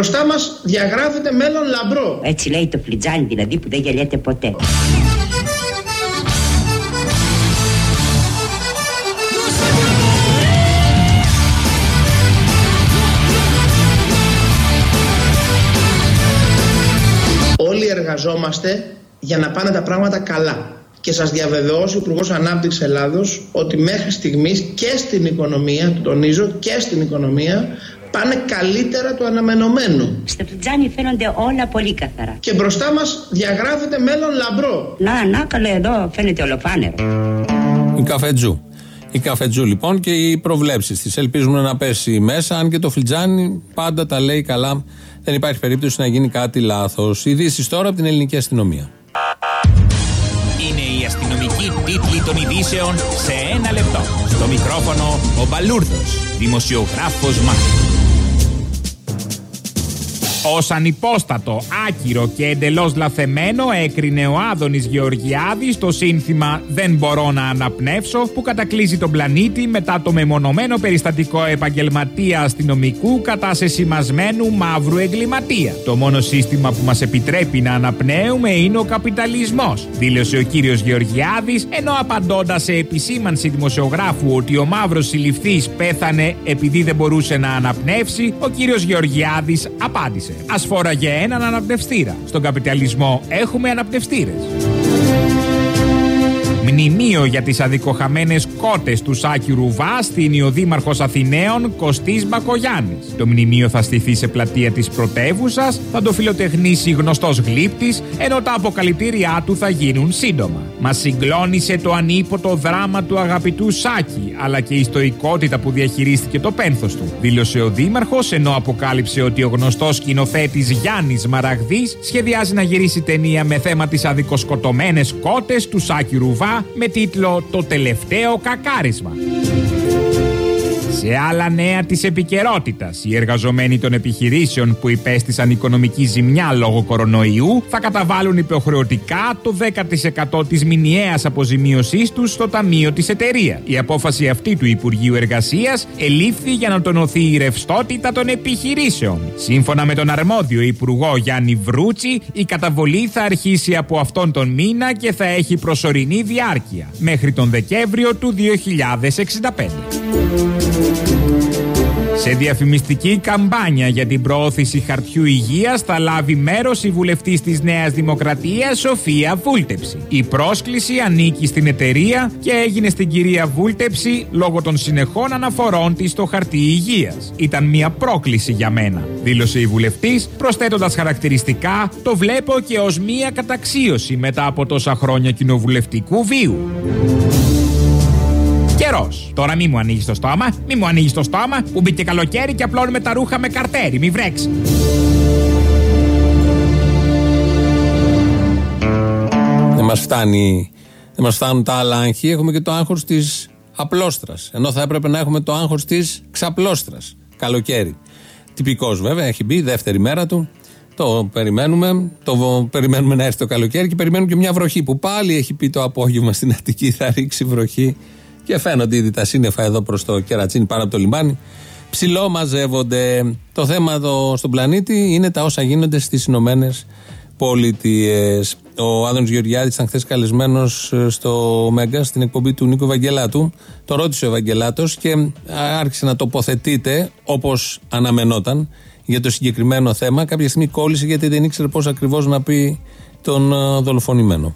Μπροστά μας διαγράφεται μέλλον λαμπρό. Έτσι λέει το φλιτζάνι δηλαδή που δεν γελιέται ποτέ. Όλοι εργαζόμαστε για να πάνε τα πράγματα καλά. Και σας διαβεβαιώσει ο Υπουργός Ανάπτυξης Ελλάδος ότι μέχρι στιγμής και στην οικονομία, το τονίζω, και στην οικονομία πάνε καλύτερα του αναμενωμένου. Στο φλιτζάνι φαίνονται όλα πολύ καθαρά. Και μπροστά μας διαγράφεται μέλλον λαμπρό. Να, να, καλέ εδώ φαίνεται ολοφάνερο. Η καφετζού. Η καφετζού λοιπόν και οι προβλέψεις της. Ελπίζουμε να πέσει μέσα, αν και το φλιτζάνι πάντα τα λέει καλά. Δεν υπάρχει περίπτωση να γίνει κάτι λάθος. Ειδήσεις τώρα από την ελληνική αστυνομία. Είναι η αστυνομική τίτλη των ειδήσεων σε ένα λεπτό. Στο μικρόφωνο ο Μπαλούρδος, δημοσιογράφος Μάρκος. Ως ανυπόστατο, άκυρο και εντελώς λαθεμένο έκρινε ο Άδωνης Γεωργιάδης το σύνθημα «Δεν μπορώ να αναπνεύσω» που κατακλείζει τον πλανήτη μετά το μεμονωμένο περιστατικό επαγγελματία αστυνομικού κατά σε σημασμένου μαύρου εγκληματία. Το μόνο σύστημα που μας επιτρέπει να αναπνέουμε είναι ο καπιταλισμός, δήλωσε ο κύριος Γεωργιάδης, ενώ απαντώντας σε επισήμανση δημοσιογράφου ότι ο μαύρος συλληφθής πέθανε επειδή δεν μπορούσε να αναπνεύσει, ο κύριος Γεωργιάδης απάντησε. Ας φόραγε έναν αναπνευστήρα. Στον καπιταλισμό έχουμε αναπνευστήρες. Μνημείο για τις αδικοχαμένες κότες του Σάκη Ρουβά στην ο Δήμαρχος Αθηναίων Κωστής Μπακογιάννης. Το μνημείο θα στηθεί σε πλατεία της πρωτεύουσας, θα το φιλοτεχνήσει γνωστός γλύπτης, ενώ τα αποκαλυπτήριά του θα γίνουν σύντομα. Μας συγκλώνησε το ανίποτο δράμα του αγαπητού Σάκη, αλλά και η στοικότητα που διαχειρίστηκε το πένθος του, δήλωσε ο Δήμαρχος, ενώ αποκάλυψε ότι ο γνωστός σκηνοθέτης Γιάννης Μαραγδής σχεδιάζει να γυρίσει ταινία με θέμα τις αδικοσκοτωμένες κότες του Σάκη Ρουβά με τίτλο «Το τελευταίο Tá Carisma. Σε άλλα νέα της επικαιρότητας, οι εργαζομένοι των επιχειρήσεων που υπέστησαν οικονομική ζημιά λόγω κορονοϊού θα καταβάλουν υποχρεωτικά το 10% της μηνιαίας αποζημίωσής τους στο ταμείο της εταιρείας. Η απόφαση αυτή του Υπουργείου Εργασίας ελήφθη για να τονωθεί η ρευστότητα των επιχειρήσεων. Σύμφωνα με τον αρμόδιο Υπουργό Γιάννη Βρούτσι, η καταβολή θα αρχίσει από αυτόν τον μήνα και θα έχει προσωρινή διάρκεια μέχρι τον Δεκέμβριο του 2065. Σε διαφημιστική καμπάνια για την προώθηση χαρτιού υγείας θα λάβει μέρος η βουλευτής της Νέας Δημοκρατίας Σοφία Βούλτεψη. Η πρόσκληση ανήκει στην εταιρεία και έγινε στην κυρία Βούλτεψη λόγω των συνεχών αναφορών της στο χαρτί υγείας. Ήταν μια πρόκληση για μένα, δήλωσε η βουλευτής, προσθέτοντας χαρακτηριστικά το βλέπω και ως μια καταξίωση μετά από τόσα χρόνια κοινοβουλευτικού βίου. Καιρός. Τώρα μη μου ανοίγεις το στόμα, μη μου ανοίγεις το στόμα που μπήκε καλοκαίρι και απλώνουμε τα ρούχα με καρτέρι, μη βρέξεις. Δεν μας φτάνει. Δεν μας φτάνουν τα άλλα άγχη. Έχουμε και το άγχος της απλόστρα. Ενώ θα έπρεπε να έχουμε το άγχος της ξαπλώστρας. Καλοκαίρι. Τυπικός βέβαια, έχει μπει, δεύτερη μέρα του. Το περιμένουμε. Το περιμένουμε να έρθει το καλοκαίρι και περιμένουμε και μια βροχή που πάλι έχει πει το απόγευμα στην Αττική. Θα ρίξει βροχή. Και φαίνονται ήδη τα σύννεφα εδώ προς το κερατσίνι πάνω από το λιμάνι. Ψηλό μαζεύονται. Το θέμα εδώ στον πλανήτη είναι τα όσα γίνονται στις Ηνωμένες Πολιτείες. Ο Άδωνο Γεωργιάδης ήταν χθες καλεσμένος στο Μέγκα στην εκπομπή του Νίκο Ευαγγελάτου. Το ρώτησε ο Ευαγγελάτος και άρχισε να τοποθετείται όπως αναμενόταν για το συγκεκριμένο θέμα. Κάποια στιγμή κόλλησε γιατί δεν ήξερε πώς ακριβώς να πει τον ε, δολοφονημένο.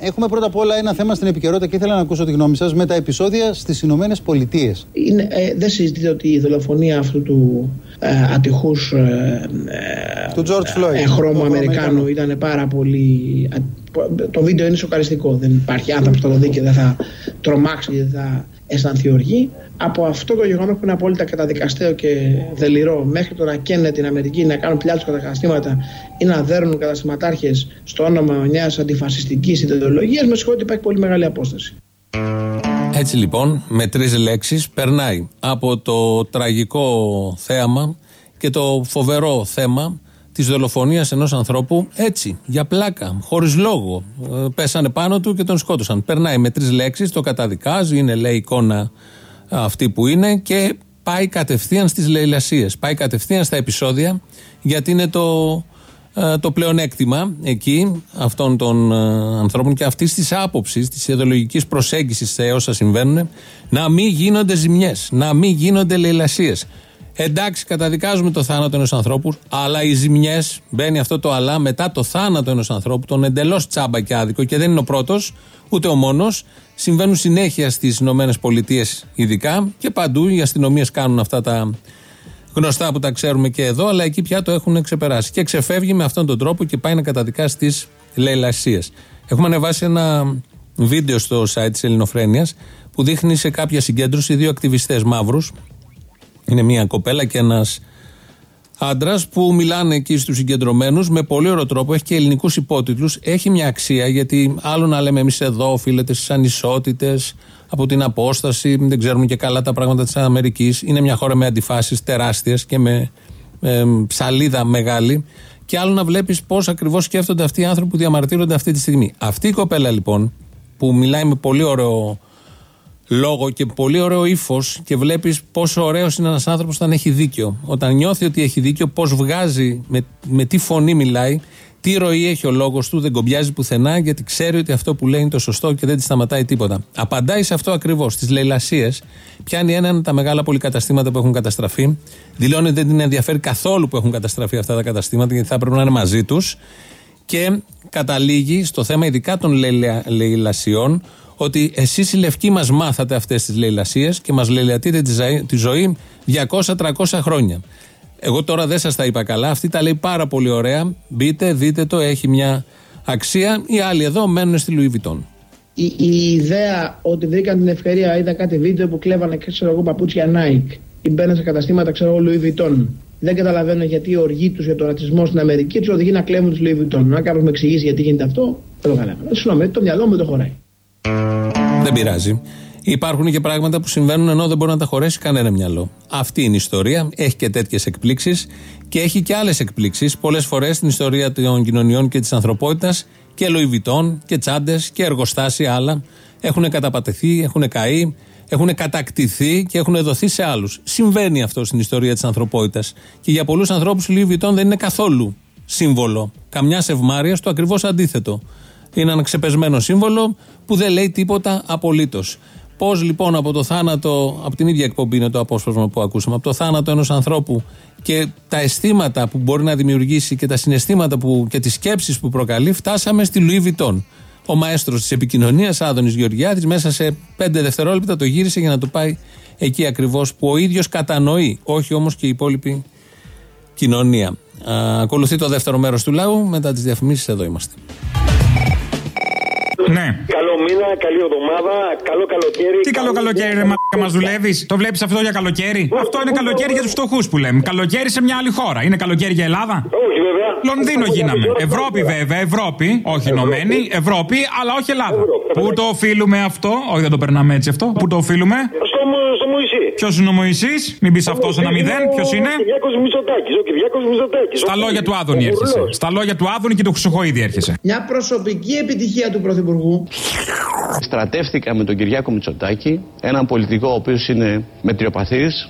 Έχουμε πρώτα απ' όλα ένα θέμα στην επικαιρότητα και ήθελα να ακούσω τη γνώμη σας με τα επεισόδια στις Ηνωμένες Πολιτείες. Είναι, ε, δεν συζητείτε ότι η δολοφονία αυτού του ε, ατυχούς ε, Του George Floyd. ε, χρώμου Αμερικάνου ήταν πάρα πολύ... α, Το βίντεο είναι σοκαριστικό. Δεν υπάρχει άνθρωπος που θα το δει και δεν θα τρομάξει και δεν θα αισθανθεί οργή. Από αυτό το γεγονός που είναι απόλυτα καταδικαστέο και δελειρό μέχρι το να καίνε την Αμερική, να κάνουν πλιά του καταστήματα ή να δέρνουν καταστηματάρχες στο όνομα μιας αντιφασιστικής ιδεολογίας, με συγχωρείτε υπάρχει πολύ μεγάλη απόσταση. Έτσι λοιπόν, με τρεις λέξεις, περνάει από το τραγικό θέαμα και το φοβερό θέμα της δολοφονίας ενός ανθρώπου έτσι, για πλάκα, χωρίς λόγο. Ε, Πέσανε πάνω του και τον σκότωσαν. Περνάει με τρεις λέξεις, το καταδικάζει, είναι λέει εικόνα αυτή που είναι και πάει κατευθείαν στις λαιλασίες. Πάει κατευθείαν στα επεισόδια, γιατί είναι το, ε, το πλεονέκτημα εκεί αυτών των ε, ανθρώπων και αυτής της άποψης, της ιδεολογικής προσέγγισης σε όσα συμβαίνουν, να μην γίνονται ζημιές, να μην γίνονται λαιλασίες. Εντάξει, καταδικάζουμε το θάνατο ενός ανθρώπου, αλλά οι ζημιές, μπαίνει αυτό το αλλά, μετά το θάνατο ενός ανθρώπου, τον εντελώς τσάμπα και άδικο, και δεν είναι ο πρώτος, ούτε ο μόνος, συμβαίνουν συνέχεια στις ΗΠΑ ειδικά και παντού. Οι αστυνομίες κάνουν αυτά τα γνωστά που τα ξέρουμε και εδώ, αλλά εκεί πια το έχουν ξεπεράσει. Και ξεφεύγει με αυτόν τον τρόπο και πάει να καταδικάσει τι λαιλασίε. Έχουμε ανεβάσει ένα βίντεο στο site της Ελληνοφρένειας που δείχνει σε κάποια συγκέντρωση δύο ακτιβιστές μαύρους. Είναι μια κοπέλα και ένας άντρας που μιλάνε εκεί στους συγκεντρωμένους με πολύ ωραίο τρόπο. Έχει και ελληνικούς υπότιτλους. Έχει μια αξία γιατί άλλο να λέμε εμείς εδώ οφείλεται στις ανισότητες, από την απόσταση, δεν ξέρουμε και καλά τα πράγματα της Αμερικής. Είναι μια χώρα με αντιφάσεις τεράστιες και με ε, ψαλίδα μεγάλη. Και άλλο να βλέπεις πώς ακριβώς σκέφτονται αυτοί οι άνθρωποι που διαμαρτύρονται αυτή τη στιγμή. Αυτή η κοπέλα λοιπόν, που μιλάει με πολύ ωραίο λόγο και πολύ ωραίο ύφος και βλέπεις πόσο ωραίος είναι ένας άνθρωπος όταν έχει δίκιο. Όταν νιώθει ότι έχει δίκιο, πώς βγάζει, με, με τι φωνή μιλάει, τι ροή έχει ο λόγος του, δεν κομπιάζει πουθενά, γιατί ξέρει ότι αυτό που λέει είναι το σωστό και δεν της σταματάει τίποτα. Απαντάει σε αυτό ακριβώς. Στις λαιλασίε, πιάνει έναν από τα μεγάλα πολυκαταστήματα που έχουν καταστραφεί. Δηλώνει ότι δεν την ενδιαφέρει καθόλου που έχουν καταστραφεί αυτά τα καταστήματα, γιατί θα πρέπει να είναι μαζί τους. Και καταλήγει στο θέμα ειδικά των λαιλα- λαιλασιών ότι εσείς οι λευκοί μας μάθατε αυτές τις λαιλασίες και μας λαιλατείτε τη, ζαή- τη ζωή 200-300 χρόνια. Εγώ τώρα δεν σας τα είπα καλά, αυτή τα λέει πάρα πολύ ωραία. Μπείτε, δείτε το, έχει μια αξία. Οι άλλοι εδώ μένουν στη Λουί Βιτόν. Η, η ιδέα ότι βρήκαν την ευκαιρία, είδα κάτι βίντεο που κλέβανε ξέρω εγώ παπούτσια Nike ή μπαίναν σε καταστήματα ξέρω εγώ Louis Vuitton. Δεν καταλαβαίνω γιατί η οργή τους για τον ρατσισμό στην Αμερική του οδηγεί να κλέβουν τους Louis Vuitton. Αν κάποιο με εξηγήσεις γιατί γίνεται αυτό, δεν το καταλαβαίνω. Συγγνώμη, το μυαλό μου δεν το χωράει. Δεν πειράζει. Υπάρχουν και πράγματα που συμβαίνουν ενώ δεν μπορεί να τα χωρέσει κανένα μυαλό. Αυτή είναι η ιστορία. Έχει και τέτοιες εκπλήξεις και έχει και άλλες εκπλήξεις. Πολλές φορές στην ιστορία των κοινωνιών και της ανθρωπότητας και Λουιβιτών και τσάντες και εργοστάσια άλλα έχουν καταπατηθεί, έχουν καεί, έχουν κατακτηθεί και έχουν δοθεί σε άλλους. Συμβαίνει αυτό στην ιστορία της ανθρωπότητας. Και για πολλούς ανθρώπους η Louis Vuitton δεν είναι καθόλου σύμβολο καμιά ευμάρεια, το ακριβώς αντίθετο. Είναι ένα ξεπεσμένο σύμβολο που δεν λέει τίποτα απολύτως. Πώς λοιπόν από το θάνατο, από την ίδια εκπομπή είναι το απόσπασμα που ακούσαμε, από το θάνατο ενός ανθρώπου και τα αισθήματα που μπορεί να δημιουργήσει και τα συναισθήματα που, και τις σκέψεις που προκαλεί, φτάσαμε στη Λουί Βιτόν. Ο μαέστρος της επικοινωνίας, Άδωνης Γεωργιάδης, μέσα σε πέντε δευτερόλεπτα το γύρισε για να το πάει εκεί ακριβώς που ο ίδιος κατανοεί, όχι όμως και η υπόλοιπη κοινωνία. Α, ακολουθεί το δεύτερο μέρος του λαού. Μετά τις διαφημίσεις, εδώ είμαστε. Ναι. Καλό μήνα, καλή εβδομάδα, καλό καλοκαίρι. Τι καλό καλοκαίρι, ρε μαλάκα μας δουλεύεις; Το βλέπεις αυτό για καλοκαίρι; Αυτό είναι καλοκαίρι για τους φτωχούς που λέμε. Καλοκαίρι σε μια άλλη χώρα. Είναι καλοκαίρι για Ελλάδα; Όχι βέβαια. Λονδίνο γίναμε. Ευρώπη βέβαια, Ευρώπη. Όχι Ενωμένη. Ευρώπη, αλλά όχι Ελλάδα. Πού το οφείλουμε αυτό; Όχι, δεν το περνάμε έτσι αυτό. Πού το οφείλουμε; Στο στο Μωυσή. Ποιος είναι ο Μωυσής, μην πεις αυτός ένα μηδέν, ποιος είναι. Ο Κυριάκος Μητσοτάκης. Ο Κυριάκος Μητσοτάκης. Στα λόγια του Άδωνη έρχεσαι. Στα λόγια του Άδωνη και του Χρυσοχοίδη έρχεσαι. Μια προσωπική επιτυχία του Πρωθυπουργού. Στρατεύτηκα με τον Κυριάκο Μητσοτάκη, έναν πολιτικό ο οποίος είναι μετριοπαθής.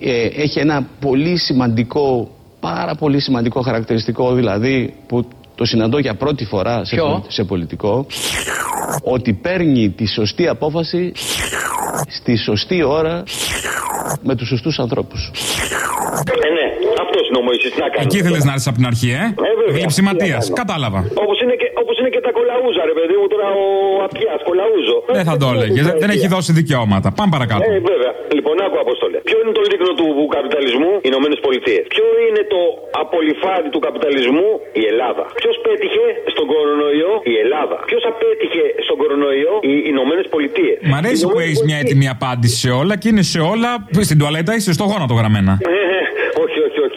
Ε, έχει ένα πολύ σημαντικό, πάρα πολύ σημαντικό χαρακτηριστικό δηλαδή που το συναντώ για πρώτη φορά σε, Ποιο; πολι- σε πολιτικό ότι παίρνει τη σωστή απόφαση στη σωστή ώρα με τους σωστούς ανθρώπους. Ε, ναι, αυτός είναι ο Μωυσής. Να κάνω. Εκεί ήθελες να έρθεις από την αρχή, ε; βέβαια. Γλυψιματία. Τι να κάνω. Κατάλαβα. Όπως είναι, και, όπως είναι και τα κολαούζα, ρε παιδί μου, τώρα ο Απιάς, κολαούζο. Δεν θα το έλεγε. Δεν έχει δώσει δικαιώματα. Πάμε παρακάτω. Ε, βέβαια. Λοιπόν, άκου Αποστόλε. Ποιο είναι το λίκνο του καπιταλισμού, οι Ηνωμένες Πολιτείες. Ποιο είναι το απολυφάδι του καπιταλισμού, η Ελλάδα. Ποιος πέτυχε στον κορονοϊό, η Ελλάδα. Ποιος απέτυχε στον κορονοϊό, οι Ηνωμένες Πολιτείες. Μ' αρέσει που έχεις μια έτοιμη απάντηση σε όλα και είναι σε όλα. Στην τουαλέτα είσαι στο γόνατο γραμμένα.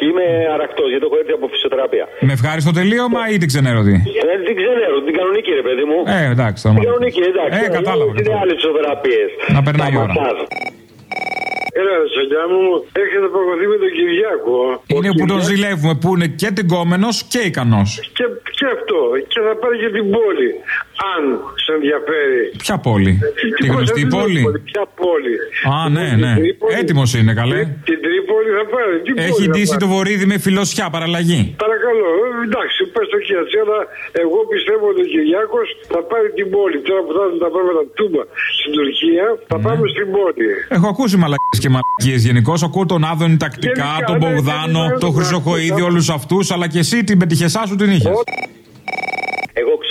Είμαι αρακτό γιατί έχω έρθει από φυσιοθεραπεία. Με ευχάριστο τελείωμα ή την ξενέρωτη. Ε, την ξέρω, την κανονική, ρε παιδί μου. Ε, εντάξει, θα Την μάθω. κανονική, εντάξει. Ε, κατάλαβα, Είναι άλλες φυσιοθεραπείες. Να περνάει η ώρα. Έλα, ρε σογιά μου, έχετε προχωρήσει με τον Κυριάκο. Είναι που τον ζηλεύουμε, που είναι και τυγκόμενος και ικανός. Και, και αυτό. Και θα πάρει και την πόλη. Αν σε ενδιαφέρει. Ποια πόλη, τη γνωστή πόλη; Ποια πόλη; Α, ναι, ναι. Έτοιμος είναι, καλέ. Την Τρίπολη θα πάρει. Τι Έχει πόλη θα ντύσει πάρει; το βορίδι με φιλοσιά, παραλλαγή. Παρακαλώ, ε, εντάξει, πες το και έτσι, αλλά εγώ πιστεύω ότι ο Κυριάκος θα πάρει την πόλη. Τώρα που θα έρθουν τα πράγματα τούμπα στην Τουρκία, θα πάμε στην πόλη. Έχω ακούσει μαλακίες και μαλακίες γενικώς. Ακούω τον Άδωνη τακτικά, Γενικά, τον ναι, Μπογδάνο, γενικά, τον ναι, Χρυσοχοίδη, ναι. όλους αυτούς, αλλά και εσύ την πετυχεσά σου την είχες.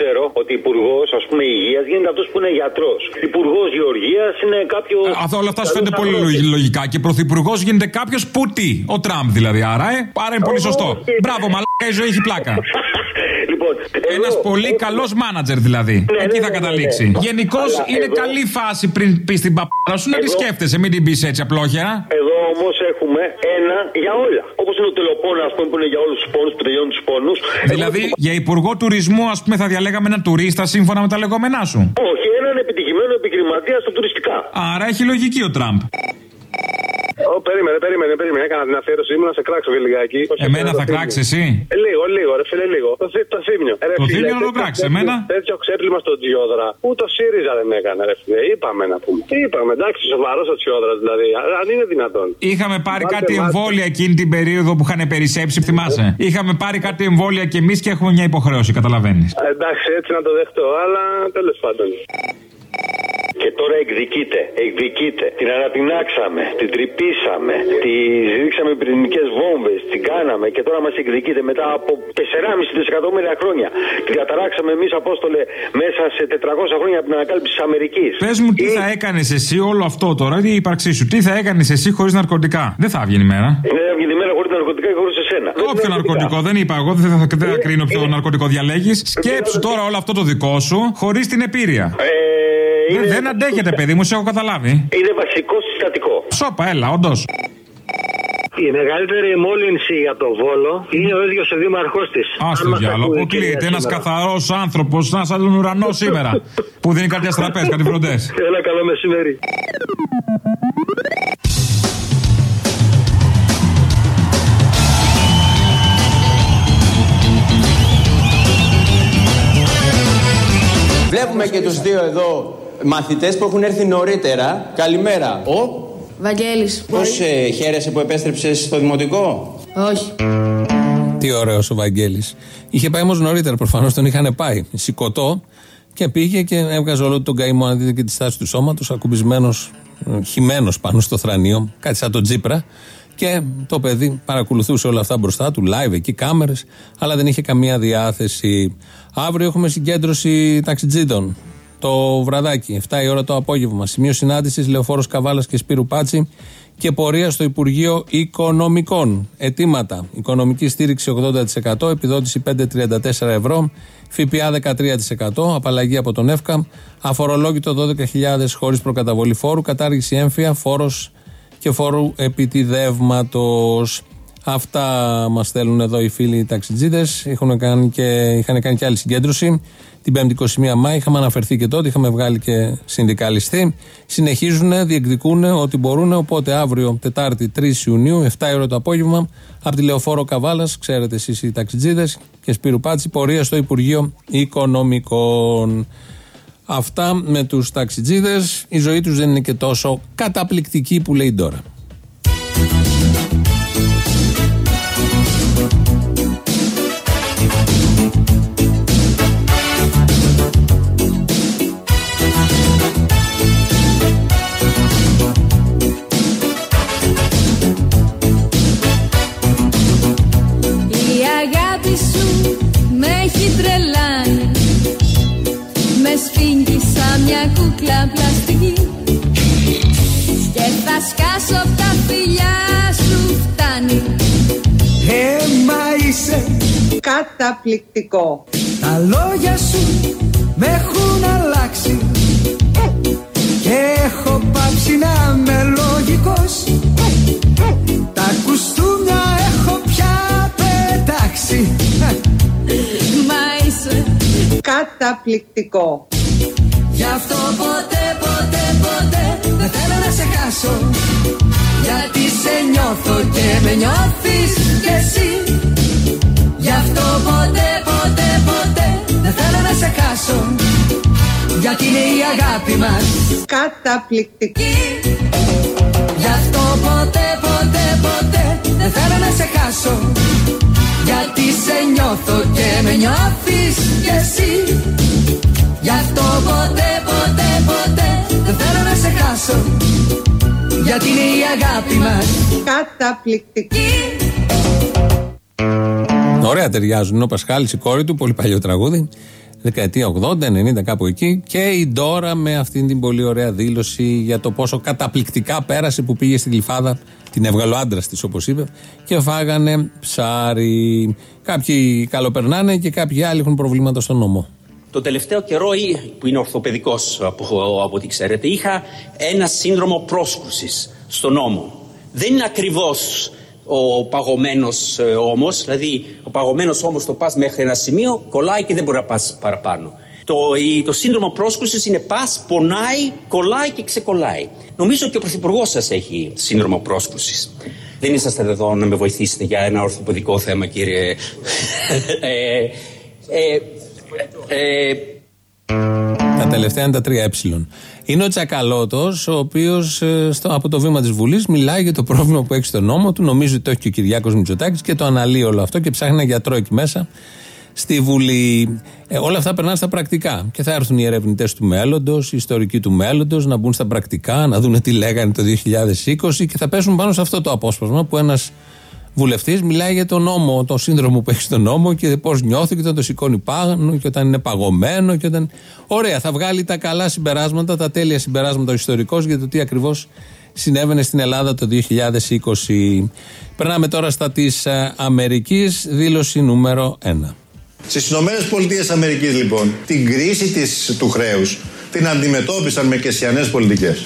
Εγώ ξέρω ότι υπουργός, ας πούμε, υγείας γίνεται αυτός που είναι γιατρός. Υπουργός γεωργίας είναι κάποιος. Αυτό όλα αυτά σου φαίνεται πολύ λογι- λογικά. Και πρωθυπουργός γίνεται κάποιος που τι; Ο Τραμπ δηλαδή. Άρα, ε, άρα είναι πολύ σωστό. Μπράβο, μαλάκα, η ζωή έχει πλάκα. [laughs] Λοιπόν, Ένα πολύ καλός μάνατζερ δηλαδή. Εκεί θα καταλήξει. Γενικώς είναι καλή φάση πριν πεις την παπάρα σου να τη σκέφτεσαι. Μην την πεις έτσι απλόχερα. Εδώ όμως έχουμε ένα για όλα. Όπως είναι ο τελοπόνα, ας πούμε, που είναι για όλους τους πόνους, που τελειώνουν τους πόνους. Δηλαδή, για υπουργό τουρισμού, ας πούμε, θα διαλέγαμε έναν τουρίστα σύμφωνα με τα λεγόμενά σου. Όχι, έναν επιτυχημένο επιχειρηματία στα τουριστικά. Άρα έχει λογική ο Τραμπ. Ω, περίμενε, περίμενε, περίμενε. Έκανα την αφιέρωση. Ήμουν να σε κράξω και λιγάκι. Εμένα θα κράξεις εσύ; Ε, λίγο, λίγο, ρε φίλε, λίγο. Το, θύ- το θύμιο. Ε, ρε, Το φίλε, θύμιο να το τέτοιο κράξεις, ξέπλυμα- εμένα; Τέτοιο ξέπλυμα στο Τζιόδρα. Ούτε ο ΣΥΡΙΖΑ δεν έκανε, ρε φίλε. Είπαμε να πούμε. Τι είπαμε, εντάξει, σοβαρός ο Τζιόδρα δηλαδή. Α, Αν είναι δυνατόν. Είχαμε πάρει Βάλτε κάτι μάτι. εμβόλια εκείνη την περίοδο που είχαν περισσέψει, θυμάσαι; Είχαμε πάρει κάτι εμβόλια κι εμείς και έχουμε μια υποχρέωση, καταλαβαίνεις. Ε, Εντάξει, έτσι να το δεχτώ, αλλά τέλος πάντων. Και τώρα εκδικείται, εκδικείται. Την ανατινάξαμε, την τρυπήσαμε, τη ρίξαμε πυρηνικές βόμβες, την κάναμε και τώρα μας εκδικείται μετά από 4,5 δισεκατομμύρια χρόνια. Την καταράξαμε εμείς, Απόστολε, μέσα σε 400 χρόνια από την ανακάλυψη της Αμερικής. Πες μου, τι θα έκανες εσύ όλο αυτό τώρα, η ύπαρξή σου, τι θα έκανες εσύ χωρίς ναρκωτικά; Δεν θα έβγαινε η μέρα. Είναι έβγαινε η μέρα χωρίς ναρκωτικά και χωρίς εσένα. Όποιο ναρκωτικό, δεν είπα εγώ, δεν θα, δεν θα κρίνω ποιο ναρκωτικό διαλέγεις. Σκέψου τώρα όλο αυτό το δικό σου χωρίς την επίρρεια. Δεν, δεν αντέχετε, παιδί μου, σε έχω καταλάβει. Είναι βασικό συστατικό. Σόπα, έλα, όντως. Η μεγαλύτερη μόλυνση για το Βόλο είναι ο ίδιος ο δήμαρχός της. Α το διάλογο, αποκλείεται ένας καθαρός άνθρωπος, να σαν τον ουρανό [laughs] σήμερα. που δίνει κάτι αστραπέ, κάτι βροντέ. Έλα, καλό μεσημέρι. Βλέπουμε και τους δύο εδώ μαθητές που έχουν έρθει νωρίτερα. Καλημέρα. Ο, Βαγγέλης. πώς ε, χαίρεσαι που επέστρεψες στο δημοτικό; Όχι. Τι ωραίο ο Βαγγέλης. Είχε πάει όμως νωρίτερα, προφανώς τον είχαν πάει. Σηκωτό και πήγε και έβγαζε όλο τον καημό. Αν δείτε και τη στάση του σώματος, ακουμπισμένος, χυμένος πάνω στο θρανίο, κάτι σαν τον Τζίπρα. Και το παιδί παρακολουθούσε όλα αυτά μπροστά του, live εκεί, κάμερες, αλλά δεν είχε καμία διάθεση. Αύριο έχουμε συγκέντρωση ταξιτζίδων. Το βραδάκι, 7 η ώρα το απόγευμα. Σημείο συνάντησης Λεωφόρος Καβάλας και Σπύρου Πάτσι και πορεία στο Υπουργείο Οικονομικών. Ετήματα. Οικονομική στήριξη 80%, επιδότηση 5,34 ευρώ, ΦΠΑ 13%, απαλλαγή από τον ΕΦΚΑ, αφορολόγητο 12.000 χωρίς προκαταβολή φόρου, κατάργηση έμφυα, φόρος και φόρου επιτιδεύματος. Αυτά μας στέλνουν εδώ οι φίλοι ταξιτζίδες. Είχαν κάνει και, είχαν κάνει και άλλη συγκέντρωση την 5η 21 Μάη. Είχαμε αναφερθεί και τότε, είχαμε βγάλει και συνδικαλιστή. Συνεχίζουν, διεκδικούν ότι μπορούν. Οπότε αύριο, Τετάρτη 3 Ιουνίου, 7 ώρα το απόγευμα, από τη Λεωφόρο Καβάλας, ξέρετε εσείς οι ταξιτζίδες και Σπύρου Πάτση, πορεία στο Υπουργείο Οικονομικών. Αυτά με τους ταξιτζίδες. Η ζωή τους δεν είναι και τόσο καταπληκτική που λέει τώρα. Θα σκάσω απ' τα φιλιά σου φτάνει. Έμα είσαι καταπληκτικό. Τα λόγια σου με έχουν αλλάξει. Και έχω πάψει να είμαι λογικός. Τα κουστούμια έχω πια πετάξει. Μα είσαι. Καταπληκτικό. Γι' αυτό ποτέ, ποτέ, ποτέ δεν θέλω να σε χάσω. Γιατί σε νιώθω και με νιώθεις κι εσύ. Γι' αυτό ποτέ, ποτέ, ποτέ δεν θέλω να σε χάσω. Γιατί είναι η αγάπη μας. Καταπληκτική. Γι' αυτό ποτέ, ποτέ, ποτέ δεν θέλω να σε χάσω. Γιατί σε νιώθω και με νιώθεις κι εσύ Γι' αυτό ποτέ, ποτέ, ποτέ δεν θέλω να σε χάσω Γιατί είναι η αγάπη μας Καταπληκτική. Ωραία ταιριάζουν. Είναι ο Πασχάλης, η κόρη του, πολύ παλιό τραγούδι. Δεκαετία 80, 90, κάπου εκεί. Και η Ντόρα με αυτήν την πολύ ωραία δήλωση για το πόσο καταπληκτικά πέρασε που πήγε στην Γλυφάδα. Την έβγαλε ο άντρας της, όπως είπε. Και φάγανε ψάρι. Κάποιοι καλοπερνάνε και κάποιοι άλλοι έχουν προβλήματα στον νόμο. Το τελευταίο καιρό, ή- που είναι ορθοπαιδικός από, από ό,τι ξέρετε, είχα ένα σύνδρομο πρόσκρουσης στον νόμο. Δεν είναι ακριβώς ο παγωμένος ε, ώμος, δηλαδή ο παγωμένος ώμος το πας μέχρι ένα σημείο, κολλάει και δεν μπορεί να πας παραπάνω. Το, η- το σύνδρομο πρόσκρουσης είναι πας, πονάει, κολλάει και ξεκολλάει. Νομίζω και ο Πρωθυπουργός σας έχει σύνδρομο πρόσκρουσης. Δεν είσαστε εδώ να με βοηθήσετε για ένα ορθοπαιδικό θέμα, κύριε. [laughs] ε, ε, ε, Τα τελευταία είναι τα τρία ε. Είναι ο Τσακαλώτος, ο οποίος από το βήμα της Βουλής μιλάει για το πρόβλημα που έχει στον νόμο του. Νομίζει ότι το έχει και ο Κυριάκος Μητσοτάκης και το αναλύει όλο αυτό και ψάχνει ένα γιατρό εκεί μέσα στη Βουλή. Ε, όλα αυτά περνάνε στα πρακτικά. Και θα έρθουν οι ερευνητές του μέλλοντος, οι ιστορικοί του μέλλοντος, να μπουν στα πρακτικά, να δουν τι λέγανε το 2020 και θα πέσουν πάνω σε αυτό το απόσπασμα που ένας βουλευτής μιλάει για τον νόμο, τον σύνδρομο που έχει στον νόμο και πώς νιώθει και όταν το σηκώνει πάνω και όταν είναι παγωμένο. Και όταν... Ωραία, θα βγάλει τα καλά συμπεράσματα, τα τέλεια συμπεράσματα ο ιστορικός για το τι ακριβώς συνέβαινε στην Ελλάδα το 2020. Περνάμε τώρα στα της Αμερικής, δήλωση νούμερο 1. Στις Ηνωμένες Πολιτείες Αμερικής, λοιπόν, την κρίση της, του χρέους την αντιμετώπισαν με κεσιανές πολιτικές.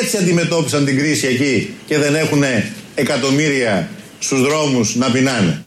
Έτσι αντιμετώπισαν την κρίση εκεί και δεν έχουν εκατομμύρια στους δρόμους να πεινάνε.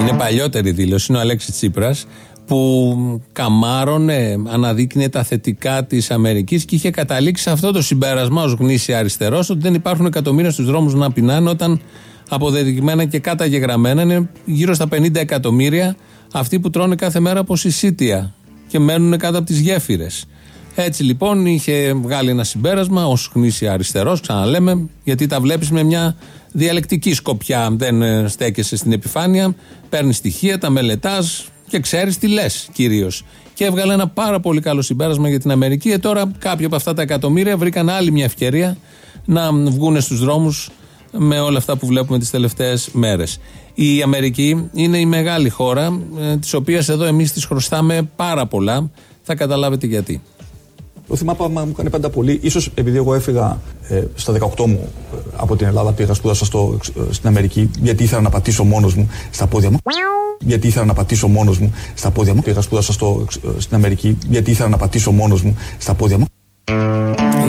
Είναι παλιότερη δήλωση, είναι ο Αλέξης Τσίπρας που καμάρωνε, αναδείκνυε τα θετικά της Αμερικής και είχε καταλήξει σε αυτό το συμπέρασμα ως γνήσια αριστερός ότι δεν υπάρχουν εκατομμύρια στους δρόμους να πεινάνε όταν αποδεδειγμένα και καταγεγραμμένα είναι γύρω στα 50 εκατομμύρια αυτοί που τρώνε κάθε μέρα από συσίτια και μένουν κάτω από τις γέφυρες. Έτσι λοιπόν είχε βγάλει ένα συμπέρασμα ως γνήσια αριστερός, ξαναλέμε, γιατί τα βλέπεις με μια διαλεκτική σκοπιά. Δεν ε, στέκεσαι στην επιφάνεια, παίρνει στοιχεία, τα μελετάς και ξέρεις τι λες κυρίως. Και έβγαλε ένα πάρα πολύ καλό συμπέρασμα για την Αμερική. Και τώρα κάποια από αυτά τα εκατομμύρια βρήκαν άλλη μια ευκαιρία να βγουν στους δρόμους με όλα αυτά που βλέπουμε τις τελευταίες μέρες. Η Αμερική είναι η μεγάλη χώρα, ε, της οποίας εδώ εμείς της χρωστάμε πάρα πολλά. Θα καταλάβετε γιατί. Το θυμάμαι μου έκανε πάντα πολύ. Ίσως επειδή εγώ έφυγα ε, στα 18 μου ε, από την Ελλάδα, πήγα σπούδασα στο, ε, στην Αμερική, γιατί ήθελα να πατήσω μόνος μου στα πόδια μου. Γιατί ήθελα να πατήσω μόνος μου στα πόδια μου. Πήγα σπούδασα στο, ε, στην Αμερική, γιατί ήθελα να πατήσω μόνος μου στα πόδια μου.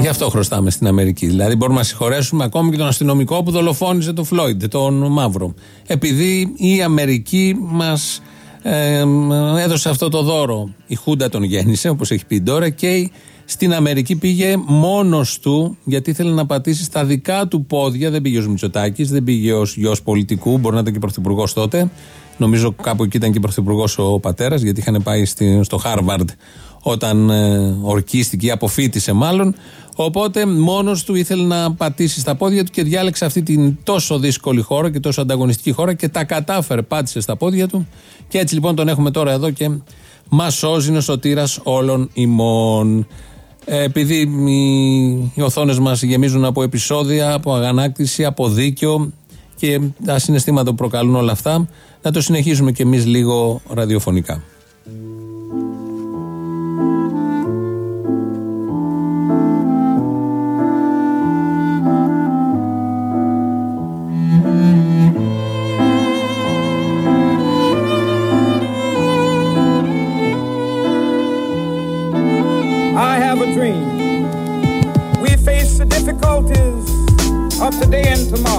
Γι' αυτό χρωστάμε στην Αμερική. Δηλαδή, μπορούμε να συγχωρέσουμε ακόμη και τον αστυνομικό που δολοφόνησε τον Φλόιντ, τον Μαύρο. Επειδή η Αμερική μας ε, έδωσε αυτό το δώρο. Η Χούντα τον γέννησε, όπως έχει πει η Ντόρα, και στην Αμερική πήγε μόνος του, γιατί ήθελε να πατήσει στα δικά του πόδια. Δεν πήγε ω Μητσοτάκης, δεν πήγε ω γιος πολιτικού, μπορεί να ήταν και πρωθυπουργός τότε. Νομίζω κάπου εκεί ήταν και πρωθυπουργός ο πατέρας, γιατί είχαν πάει στη- στο Χάρβαρντ όταν ε, ορκίστηκε ή αποφύτησε μάλλον. Οπότε μόνος του ήθελε να πατήσει στα πόδια του και διάλεξε αυτή την τόσο δύσκολη χώρα και τόσο ανταγωνιστική χώρα και τα κατάφερε, πάτησε στα πόδια του. Και έτσι λοιπόν τον έχουμε τώρα εδώ και μα σώζει είναι ο σωτήρας όλων ημών. Ε, επειδή οι, οι οθόνες μας γεμίζουν από επεισόδια, από αγανάκτηση, από δίκιο και τα συναισθήματα που προκαλούν όλα αυτά, να το συνεχίσουμε κι εμείς λίγο ραδιοφωνικά. Of today and tomorrow.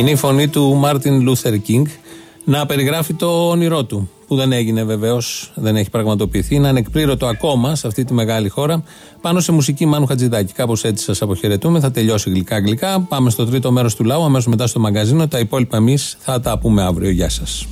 Είναι η φωνή του Μάρτιν Λούθερ Κίνγκ να περιγράφει το όνειρό του. Που δεν έγινε βεβαίως, δεν έχει πραγματοποιηθεί. Είναι ανεκπλήρωτο ακόμα σε αυτή τη μεγάλη χώρα. Πάνω σε μουσική Μάνου Χατζηδάκη. Κάπως έτσι σας αποχαιρετούμε. Θα τελειώσει γλυκά-γλυκά. Πάμε στο τρίτο μέρος του λαού, αμέσως μετά στο μαγκαζίνο. Τα υπόλοιπα εμείς θα τα πούμε αύριο. Γεια σας.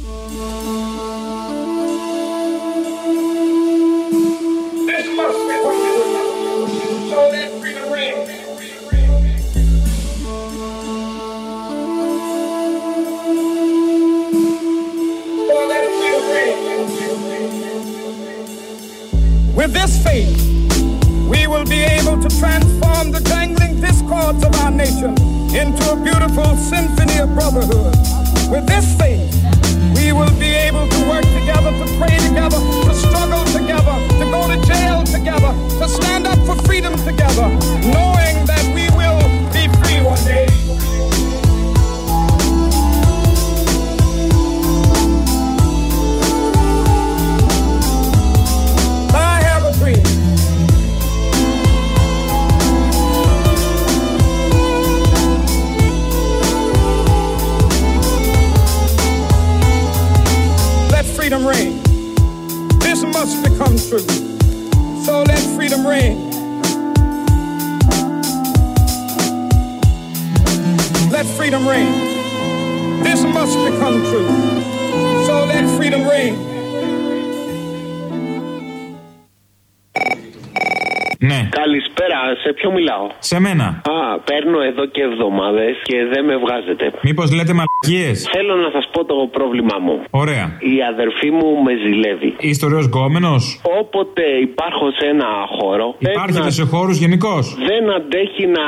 Let freedom reign. This must become true. So let freedom reign. Ναι. Καλησπέρα, σε ποιο μιλάω; Σε μένα. Α, παίρνω εδώ και εβδομάδες και δεν με βγάζετε. Μήπως λέτε μαλακίες; Θέλω να σας πω το πρόβλημά μου. Ωραία. Η αδερφή μου με ζηλεύει. Ιστοριό γκόμενος; Όποτε υπάρχω σε ένα χώρο. Υπάρχετε δεν, σε χώρους γενικώς; δεν αντέχει να,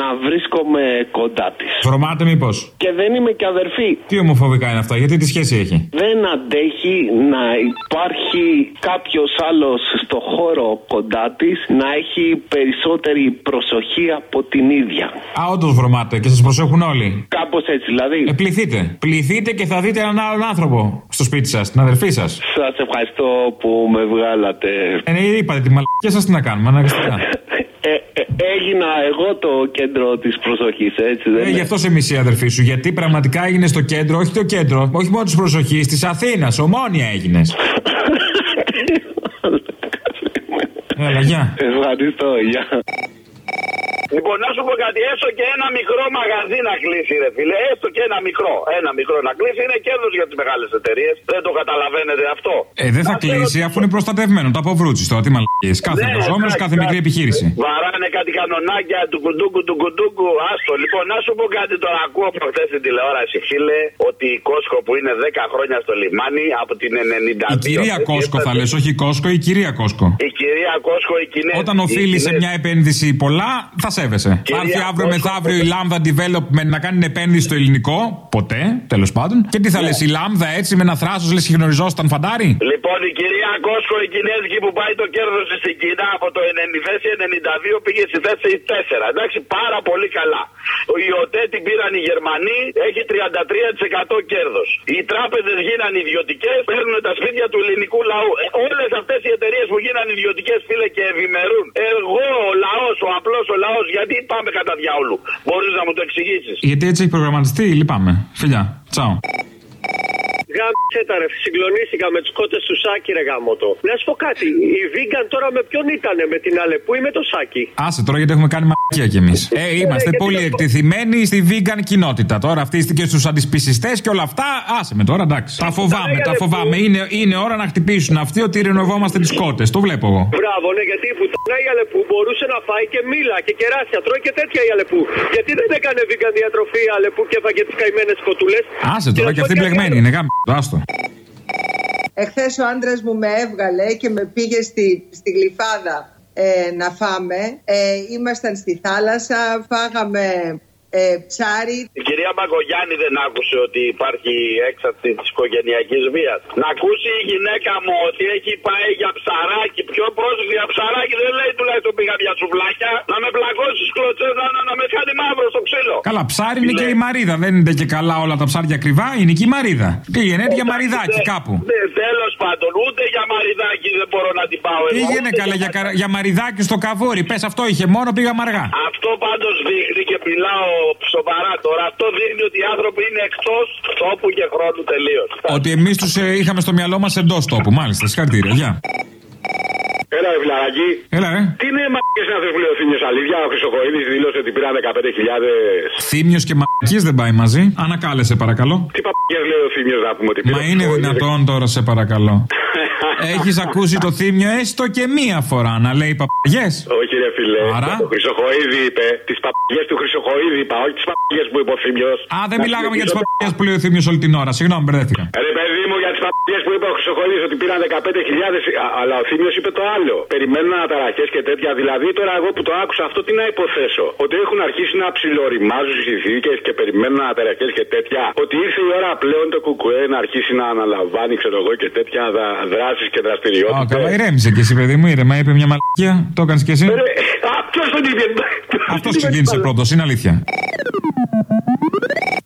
να βρίσκομαι κοντά της. Βρωμάτε μήπως; Και δεν είμαι και αδερφή. Τι ομοφοβικά είναι αυτά, γιατί τι σχέση έχει; Δεν αντέχει να υπάρχει κάποιος άλλος στο χώρο κοντά της να έχει περισσότερη προσοχή από την ίδια. Α, όντως βρωμάτε και σας προσέχουν όλοι. Κάπως έτσι δηλαδή. Ε, πληθείτε. Πληθείτε και θα δείτε έναν άλλον άνθρωπο στο σπίτι σας, την αδερφή σας. Σας ευχαριστώ που με βγάλατε. Ε, ναι, είπατε τη μαλακία σας τι να κάνουμε, αναγκαστικά. Ε, ε, έγινα εγώ το κέντρο της προσοχής, έτσι δεν Ε, γι' αυτό σε μισή αδερφή σου. Γιατί πραγματικά έγινε στο κέντρο, όχι το κέντρο, όχι μόνο της προσοχής, της Αθήνας. Ομόνια έγινες. [laughs] Έλα, γεια. Ευχαριστώ, γεια. Λοιπόν, να σου πω κάτι, έστω και ένα μικρό μαγαζί να κλείσει, ρε φίλε. Έστω και ένα μικρό. Ένα μικρό να κλείσει είναι κέρδος για τις μεγάλες εταιρείες. Δεν το καταλαβαίνετε αυτό. Ε, δεν θα κλείσει αφού είναι προστατευμένο. Το αποβρούτσι τώρα, τι μαλακίες. Κάθε Ναι, εργαζόμενο, εντάξει, κάθε μικρή εντάξει. επιχείρηση. Βαράνε κάτι κανονάκια του κουντούκου του κουντούκου. Άστο. Λοιπόν, να σου πω κάτι τώρα. Ακούω προχθές στην τηλεόραση, φίλε, ότι η Κόσκο που είναι 10 χρόνια στο λιμάνι από την 92. Η κυρία Κόσκο θα λες, όχι η Κόσκο, η κυρία Κόσκο. Η κυρία Κόσκο, η Κινέζη. Όταν οφείλει σε μια επένδυση πολλά, θα σέβεσαι. Θα έρθει αύριο μεθαύριο η Lambda Development να κάνει επένδυση στο ελληνικό. Ποτέ, τέλος πάντων. Και τι θα λες, η Lambda έτσι με ένα θράσος λες και γνωριζόταν φαντάρι; Λοιπόν, η κυρία Κόσκο, η Κινέζικη που πάει το κέρδος της στην Κίνα από το 90 η θέση 92 πήγε στη θέση 4. Εντάξει, πάρα πολύ καλά. Η ΟΤΕ την πήραν οι Γερμανοί, έχει 33% κέρδος. Οι τράπεζες γίνανε ιδιωτικές, παίρνουν τα σπίτια του ελληνικού λαού. Όλες αυτές οι εταιρείες που γίνανε ιδιωτικές, φίλε, και ευημερούν. Εγώ, ο λαός, ο απλός ο λαός, γιατί πάμε κατά διάολου. Μπορείς να μου το εξηγήσεις. Γιατί έτσι έχει προγραμματιστεί, λυπάμαι. Φιλιά. Τσαο. Γάμισε τα ρε, συγκλονίστηκα με τους κότες του Σάκη, ρε γάμοτο. Να σου πω κάτι, η Βίγκαν τώρα με ποιον ήτανε, με την Αλεπού ή με το Σάκη; Άσε τώρα γιατί έχουμε κάνει μαγεία κι εμείς. Ε, είμαστε γιατί πολύ το- εκτεθειμένοι στη vegan κοινότητα. Τώρα αυτή και στους αντισπισιστές και όλα αυτά. Άσε με τώρα, εντάξει. Τα φοβάμαι, τα φοβάμαι. Είναι, είναι ώρα να χτυπήσουν αυτοί ότι ρενοβόμαστε τις κότες. Το βλέπω εγώ. Μπράβο, ναι, γιατί η πουτάνα η Αλεπού μπορούσε να φάει και μήλα και κεράσια. Τρώει και τέτοια η Αλεπού. Γιατί δεν έκανε vegan διατροφή η Αλεπού και έφαγε τις καημένες κοτούλε. Άσε τώρα και αυτή μπλεγμένη είναι. Γάμι. Άστο. Εχθές ο άντρας μου με έβγαλε και με πήγε στη, στη γλυφάδα ε, να φάμε. Ε, ήμασταν στη θάλασσα, φάγαμε ε, ψάρι. Η κυρία Μπαγκογιάννη δεν άκουσε ότι υπάρχει έξαρτη της οικογενειακής βίας. Να ακούσει η γυναίκα μου ότι έχει πάει για ψαράκι. Πιο πρόσφυγε για ψαράκι δεν λέει τουλάχιστον πήγα για σουβλάκια. Να με πλακώσει στις κλωτσές, να, να, να με κάνει μαύρο στο ξύλο. Καλά, ψάρι είναι και η μαρίδα. Δεν είναι και καλά όλα τα ψάρια ακριβά. Είναι και η μαρίδα. Πήγαινε για μαριδάκι κάπου. Ναι, τέλος πάντων, ούτε για μαριδάκι δεν μπορώ να την πάω εγώ. Πήγαινε ούτε καλά για, καρα- για μαριδάκι στο καβόρι. Πες αυτό είχε μόνο, πήγα αργά. Αυτό πάντως δείχνει και μιλάω σοβαρά τώρα. Αυτό δείχνει ότι οι άνθρωποι είναι εκτός τόπου και χρόνου τελείως. Ότι εμείς τους είχαμε στο μυαλό μας εντός τόπου. Μάλιστα, συγχαρητήρια. Γεια. Έλα, ρε φιλαράκι. Έλα, ρε. Τι είναι μαγικέ να θε που λέει ο Θήμιος Αλήθεια. Ο Χρυσοκοίδη δήλωσε ότι πήραν 15.000. Θήμιος και μαγική δεν πάει μαζί. Ανακάλεσε, παρακαλώ. Τι παπαγιέ λέει ο Θήμιος να πούμε ότι Μα είναι δυνατόν τώρα, σε παρακαλώ. Έχεις ακούσει το θύμιο έστω και μία φορά να λέει παπαγιές. Όχι, ρε φιλέ. Άρα; Το Χρυσοκοίδη είπε. Τις παπαγιές του Χρυσοκοίδη είπα. Όχι τις παπαγιές που είπε ο Θήμιο. Α, δεν μιλάγαμε για τις παπαγιές που λέει ο θύμιος όλη την ώρα. Συγγνώμη, μπερδεύτηκα. Ρε παιδί μου για τις παπαγιές που είπε ο Χρυσοκοίδη ότι πήραν 15.000. α, Αλλά ο Θήμιο είπε το άλλο. Περιμένουν αναταραχές και τέτοια. Δηλαδή τώρα εγώ που το άκουσα αυτό τι να υποθέσω; Ότι έχουν αρχίσει να ψιλοριμάζουν οι συνθήκες και περιμένουν αναταραχές και τέτοια. Ότι ήρθε η ώρα πλέον το κουκουέ να αρχίσει να αναλαμβάνει, ξέρω εγώ, και τέτοια παραστάσει και δραστηριότητες. Καλά, ηρέμησε και εσύ, παιδί μου, ηρεμά, είπε μια μαλακία. Το έκανες και εσύ. Αυτός ξεκίνησε πρώτος, είναι αλήθεια.